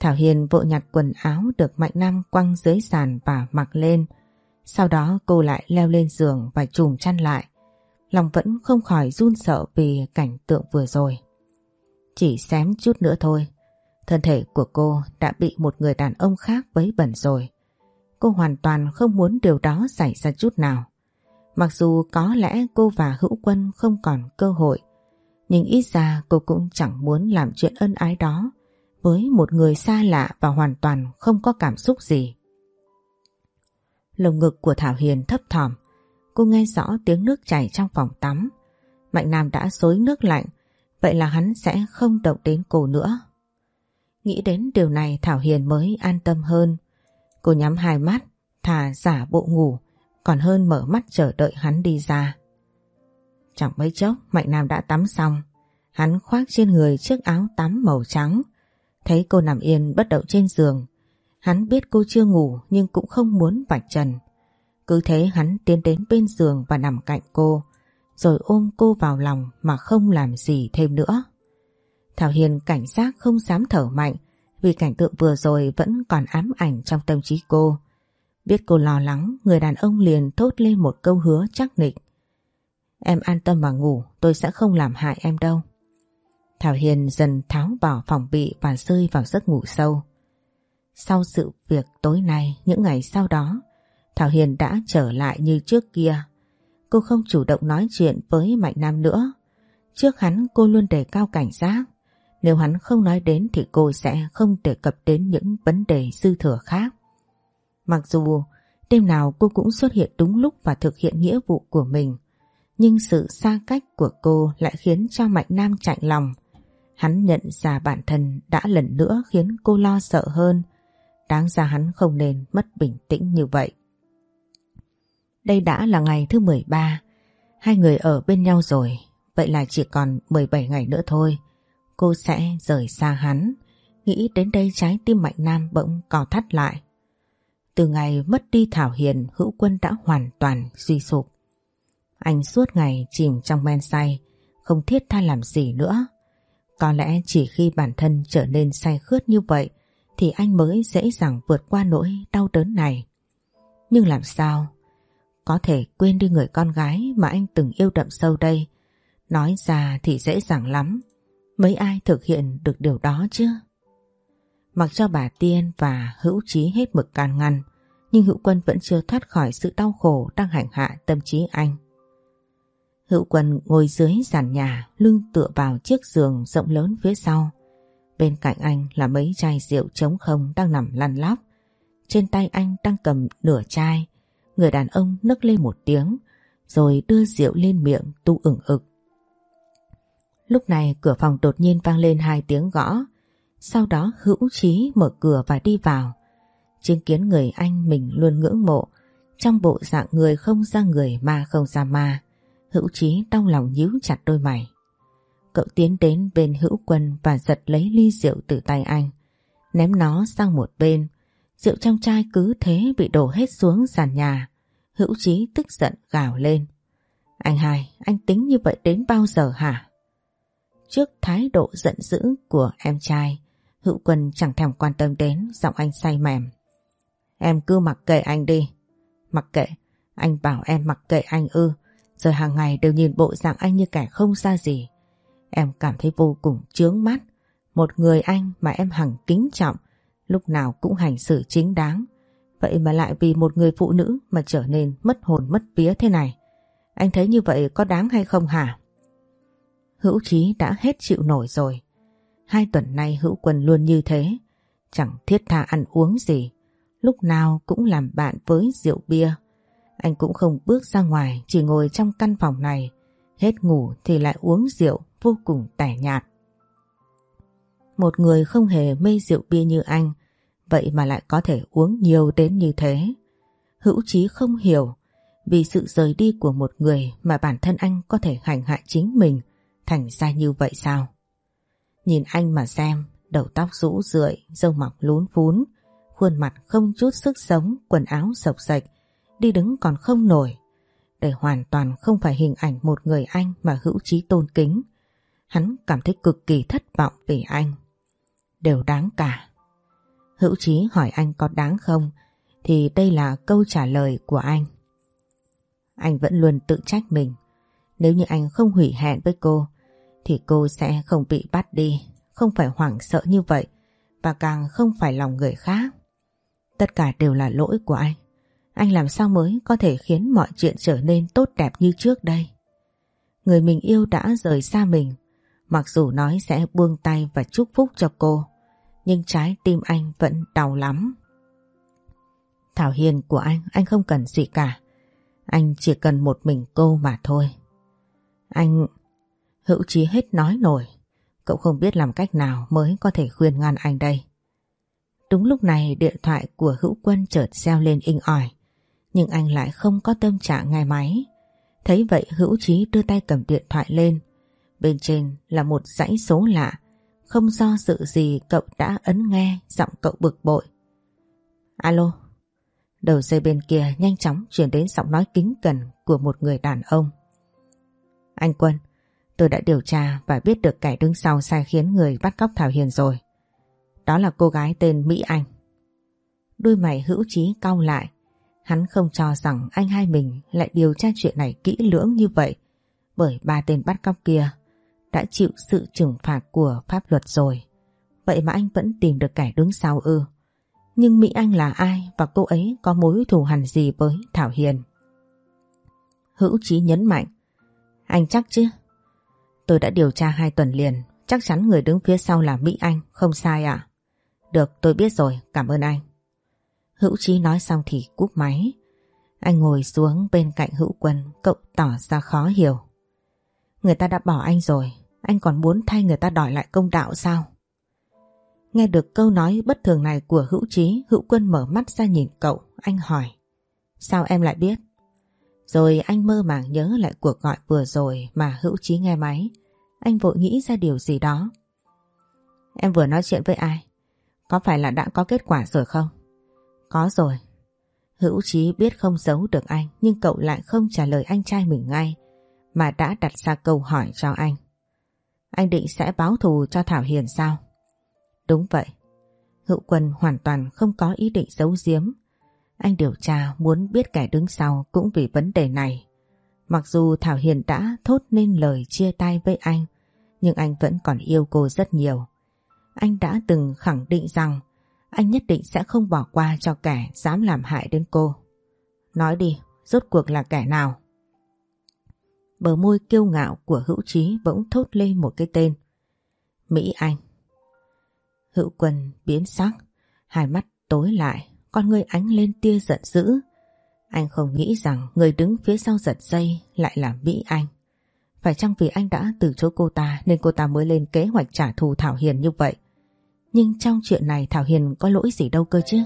Thảo Hiền vội nhặt quần áo được Mạnh Nam quăng dưới sàn và mặc lên. Sau đó cô lại leo lên giường và trùm chăn lại. Lòng vẫn không khỏi run sợ vì cảnh tượng vừa rồi. Chỉ xém chút nữa thôi. Thân thể của cô đã bị một người đàn ông khác vấy bẩn rồi. Cô hoàn toàn không muốn điều đó xảy ra chút nào. Mặc dù có lẽ cô và Hữu Quân không còn cơ hội, nhưng ít ra cô cũng chẳng muốn làm chuyện ân ái đó với một người xa lạ và hoàn toàn không có cảm xúc gì. Lồng ngực của Thảo Hiền thấp thỏm, cô nghe rõ tiếng nước chảy trong phòng tắm. Mạnh Nam đã xối nước lạnh, vậy là hắn sẽ không động đến cô nữa. Nghĩ đến điều này Thảo Hiền mới an tâm hơn. Cô nhắm hai mắt, thả giả bộ ngủ, còn hơn mở mắt chờ đợi hắn đi ra. Chẳng mấy chốc Mạnh Nam đã tắm xong, hắn khoác trên người chiếc áo tắm màu trắng, thấy cô nằm yên bất động trên giường. Hắn biết cô chưa ngủ nhưng cũng không muốn vạch trần. Cứ thế hắn tiến đến bên giường và nằm cạnh cô, rồi ôm cô vào lòng mà không làm gì thêm nữa. Thảo Hiền cảnh giác không dám thở mạnh vì cảnh tượng vừa rồi vẫn còn ám ảnh trong tâm trí cô. Biết cô lo lắng, người đàn ông liền thốt lên một câu hứa chắc nịch. Em an tâm mà ngủ, tôi sẽ không làm hại em đâu. Thảo Hiền dần tháo bỏ phòng bị và rơi vào giấc ngủ sâu. Sau sự việc tối nay, những ngày sau đó, Thảo Hiền đã trở lại như trước kia. Cô không chủ động nói chuyện với Mạnh Nam nữa. Trước hắn cô luôn đề cao cảnh giác. Nếu hắn không nói đến thì cô sẽ không đề cập đến những vấn đề dư thừa khác. Mặc dù đêm nào cô cũng xuất hiện đúng lúc và thực hiện nghĩa vụ của mình, nhưng sự xa cách của cô lại khiến cho Mạnh Nam chạy lòng. Hắn nhận ra bản thân đã lần nữa khiến cô lo sợ hơn. Đáng ra hắn không nên mất bình tĩnh như vậy. Đây đã là ngày thứ 13. Hai người ở bên nhau rồi. Vậy là chỉ còn 17 ngày nữa thôi. Cô sẽ rời xa hắn. Nghĩ đến đây trái tim Mạnh Nam bỗng cò thắt lại. Từ ngày mất đi Thảo Hiền, hữu quân đã hoàn toàn suy sụp. Anh suốt ngày chìm trong men say, không thiết tha làm gì nữa. Có lẽ chỉ khi bản thân trở nên say khướt như vậy thì anh mới dễ dàng vượt qua nỗi đau đớn này. Nhưng làm sao? Có thể quên đi người con gái mà anh từng yêu đậm sâu đây. Nói ra thì dễ dàng lắm. Mấy ai thực hiện được điều đó chứ? Mặc cho bà Tiên và hữu trí hết mực can ngăn, nhưng hữu quân vẫn chưa thoát khỏi sự đau khổ đang hành hạ tâm trí anh. Hữu quân ngồi dưới sàn nhà, lưng tựa vào chiếc giường rộng lớn phía sau. Bên cạnh anh là mấy chai rượu trống không đang nằm lăn lóc. Trên tay anh đang cầm nửa chai. Người đàn ông nức lên một tiếng, rồi đưa rượu lên miệng tu ửng ực. Lúc này cửa phòng đột nhiên vang lên hai tiếng gõ. Sau đó hữu trí mở cửa và đi vào. Chứng kiến người anh mình luôn ngưỡng mộ. Trong bộ dạng người không ra người ma không ra ma. Hữu trí đau lòng nhíu chặt đôi mày. Cậu tiến đến bên hữu quân và giật lấy ly rượu từ tay anh. Ném nó sang một bên. Rượu trong chai cứ thế bị đổ hết xuống sàn nhà. Hữu trí tức giận gào lên. Anh hai, anh tính như vậy đến bao giờ hả? Trước thái độ giận dữ của em trai, hữu quân chẳng thèm quan tâm đến giọng anh say mềm. Em cứ mặc kệ anh đi. Mặc kệ, anh bảo em mặc kệ anh ư. Rồi hàng ngày đều nhìn bộ dạng anh như kẻ không ra gì. Em cảm thấy vô cùng chướng mắt. Một người anh mà em hằng kính trọng, lúc nào cũng hành xử chính đáng. Vậy mà lại vì một người phụ nữ mà trở nên mất hồn mất vía thế này. Anh thấy như vậy có đáng hay không hả? Hữu Chí đã hết chịu nổi rồi. Hai tuần nay Hữu Quân luôn như thế. Chẳng thiết tha ăn uống gì. Lúc nào cũng làm bạn với rượu bia. Anh cũng không bước ra ngoài chỉ ngồi trong căn phòng này. Hết ngủ thì lại uống rượu vô cùng tẻ nhạt. Một người không hề mê rượu bia như anh, vậy mà lại có thể uống nhiều đến như thế. Hữu Chí không hiểu vì sự rời đi của một người mà bản thân anh có thể hành hạ chính mình thành ra như vậy sao? Nhìn anh mà xem, đầu tóc rũ rượi, râu mọc lún phún, khuôn mặt không chút sức sống, quần áo sộc sạch, đi đứng còn không nổi. Đây hoàn toàn không phải hình ảnh một người anh mà hữu trí tôn kính. Hắn cảm thấy cực kỳ thất vọng vì anh. Đều đáng cả. Hữu trí hỏi anh có đáng không thì đây là câu trả lời của anh. Anh vẫn luôn tự trách mình. Nếu như anh không hủy hẹn với cô thì cô sẽ không bị bắt đi, không phải hoảng sợ như vậy và càng không phải lòng người khác. Tất cả đều là lỗi của anh. Anh làm sao mới có thể khiến mọi chuyện trở nên tốt đẹp như trước đây? Người mình yêu đã rời xa mình, mặc dù nói sẽ buông tay và chúc phúc cho cô, nhưng trái tim anh vẫn đau lắm. Thảo Hiền của anh, anh không cần gì cả. Anh chỉ cần một mình cô mà thôi. Anh... Hữu Chí hết nói nổi. Cậu không biết làm cách nào mới có thể khuyên ngăn anh đây. Đúng lúc này điện thoại của Hữu Quân chợt reo lên inh ỏi. Nhưng anh lại không có tâm trạng nghe máy. Thấy vậy Hữu Chí đưa tay cầm điện thoại lên. Bên trên là một dãy số lạ. Không do sự gì cậu đã ấn nghe giọng cậu bực bội. Alo. Đầu dây bên kia nhanh chóng chuyển đến giọng nói kính cẩn của một người đàn ông. Anh Quân, tôi đã điều tra và biết được kẻ đứng sau sai khiến người bắt cóc Thảo Hiền rồi. Đó là cô gái tên Mỹ Anh. Đôi mày hữu trí cau lại. Hắn không cho rằng anh hai mình lại điều tra chuyện này kỹ lưỡng như vậy. Bởi ba tên bắt cóc kia đã chịu sự trừng phạt của pháp luật rồi. Vậy mà anh vẫn tìm được kẻ đứng sau ư. Nhưng Mỹ Anh là ai và cô ấy có mối thù hằn gì với Thảo Hiền? Hữu trí nhấn mạnh. Anh chắc chứ? Tôi đã điều tra hai tuần liền, chắc chắn người đứng phía sau là Mỹ Anh, không sai ạ. Được, tôi biết rồi, cảm ơn anh. Hữu trí nói xong thì cúp máy. Anh ngồi xuống bên cạnh Hữu Quân, cậu tỏ ra khó hiểu. Người ta đã bỏ anh rồi, anh còn muốn thay người ta đòi lại công đạo sao? Nghe được câu nói bất thường này của Hữu trí Hữu Quân mở mắt ra nhìn cậu, anh hỏi. Sao em lại biết? Rồi anh mơ màng nhớ lại cuộc gọi vừa rồi mà Hữu trí nghe máy. Anh vội nghĩ ra điều gì đó. Em vừa nói chuyện với ai? Có phải là đã có kết quả rồi không? Có rồi. Hữu trí biết không giấu được anh, nhưng cậu lại không trả lời anh trai mình ngay, mà đã đặt ra câu hỏi cho anh. Anh định sẽ báo thù cho Thảo Hiền sao? Đúng vậy. Hữu Quân hoàn toàn không có ý định giấu giếm. Anh điều tra muốn biết kẻ đứng sau cũng vì vấn đề này. Mặc dù Thảo Hiền đã thốt nên lời chia tay với anh, nhưng anh vẫn còn yêu cô rất nhiều. Anh đã từng khẳng định rằng anh nhất định sẽ không bỏ qua cho kẻ dám làm hại đến cô. Nói đi, rốt cuộc là kẻ nào? Bờ môi kiêu ngạo của hữu trí bỗng thốt lên một cái tên. Mỹ Anh. Hữu quân biến sắc, hai mắt tối lại, con người ánh lên tia giận dữ. Anh không nghĩ rằng người đứng phía sau giật dây lại là Mỹ Anh. Phải chăng vì anh đã từ chối cô ta nên cô ta mới lên kế hoạch trả thù Thảo Hiền như vậy? Nhưng trong chuyện này Thảo Hiền có lỗi gì đâu cơ chứ?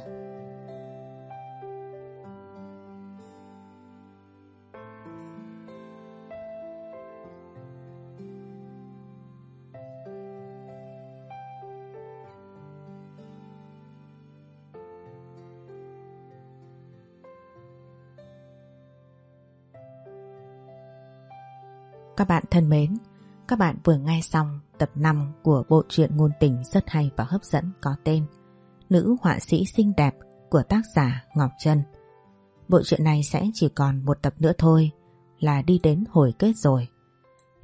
Các bạn thân mến, các bạn vừa nghe xong tập 5 của bộ truyện ngôn tình rất hay và hấp dẫn có tên Nữ họa sĩ xinh đẹp của tác giả Ngọc Trân. Bộ truyện này sẽ chỉ còn một tập nữa thôi là đi đến hồi kết rồi.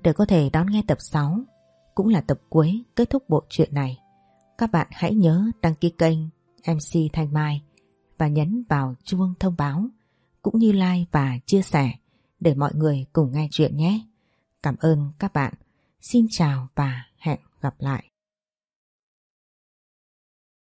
Để có thể đón nghe tập 6 cũng là tập cuối kết thúc bộ truyện này. Các bạn hãy nhớ đăng ký kênh MC Thanh Mai và nhấn vào chuông thông báo cũng như like và chia sẻ để mọi người cùng nghe chuyện nhé. Cảm ơn các bạn. Xin chào và hẹn gặp lại.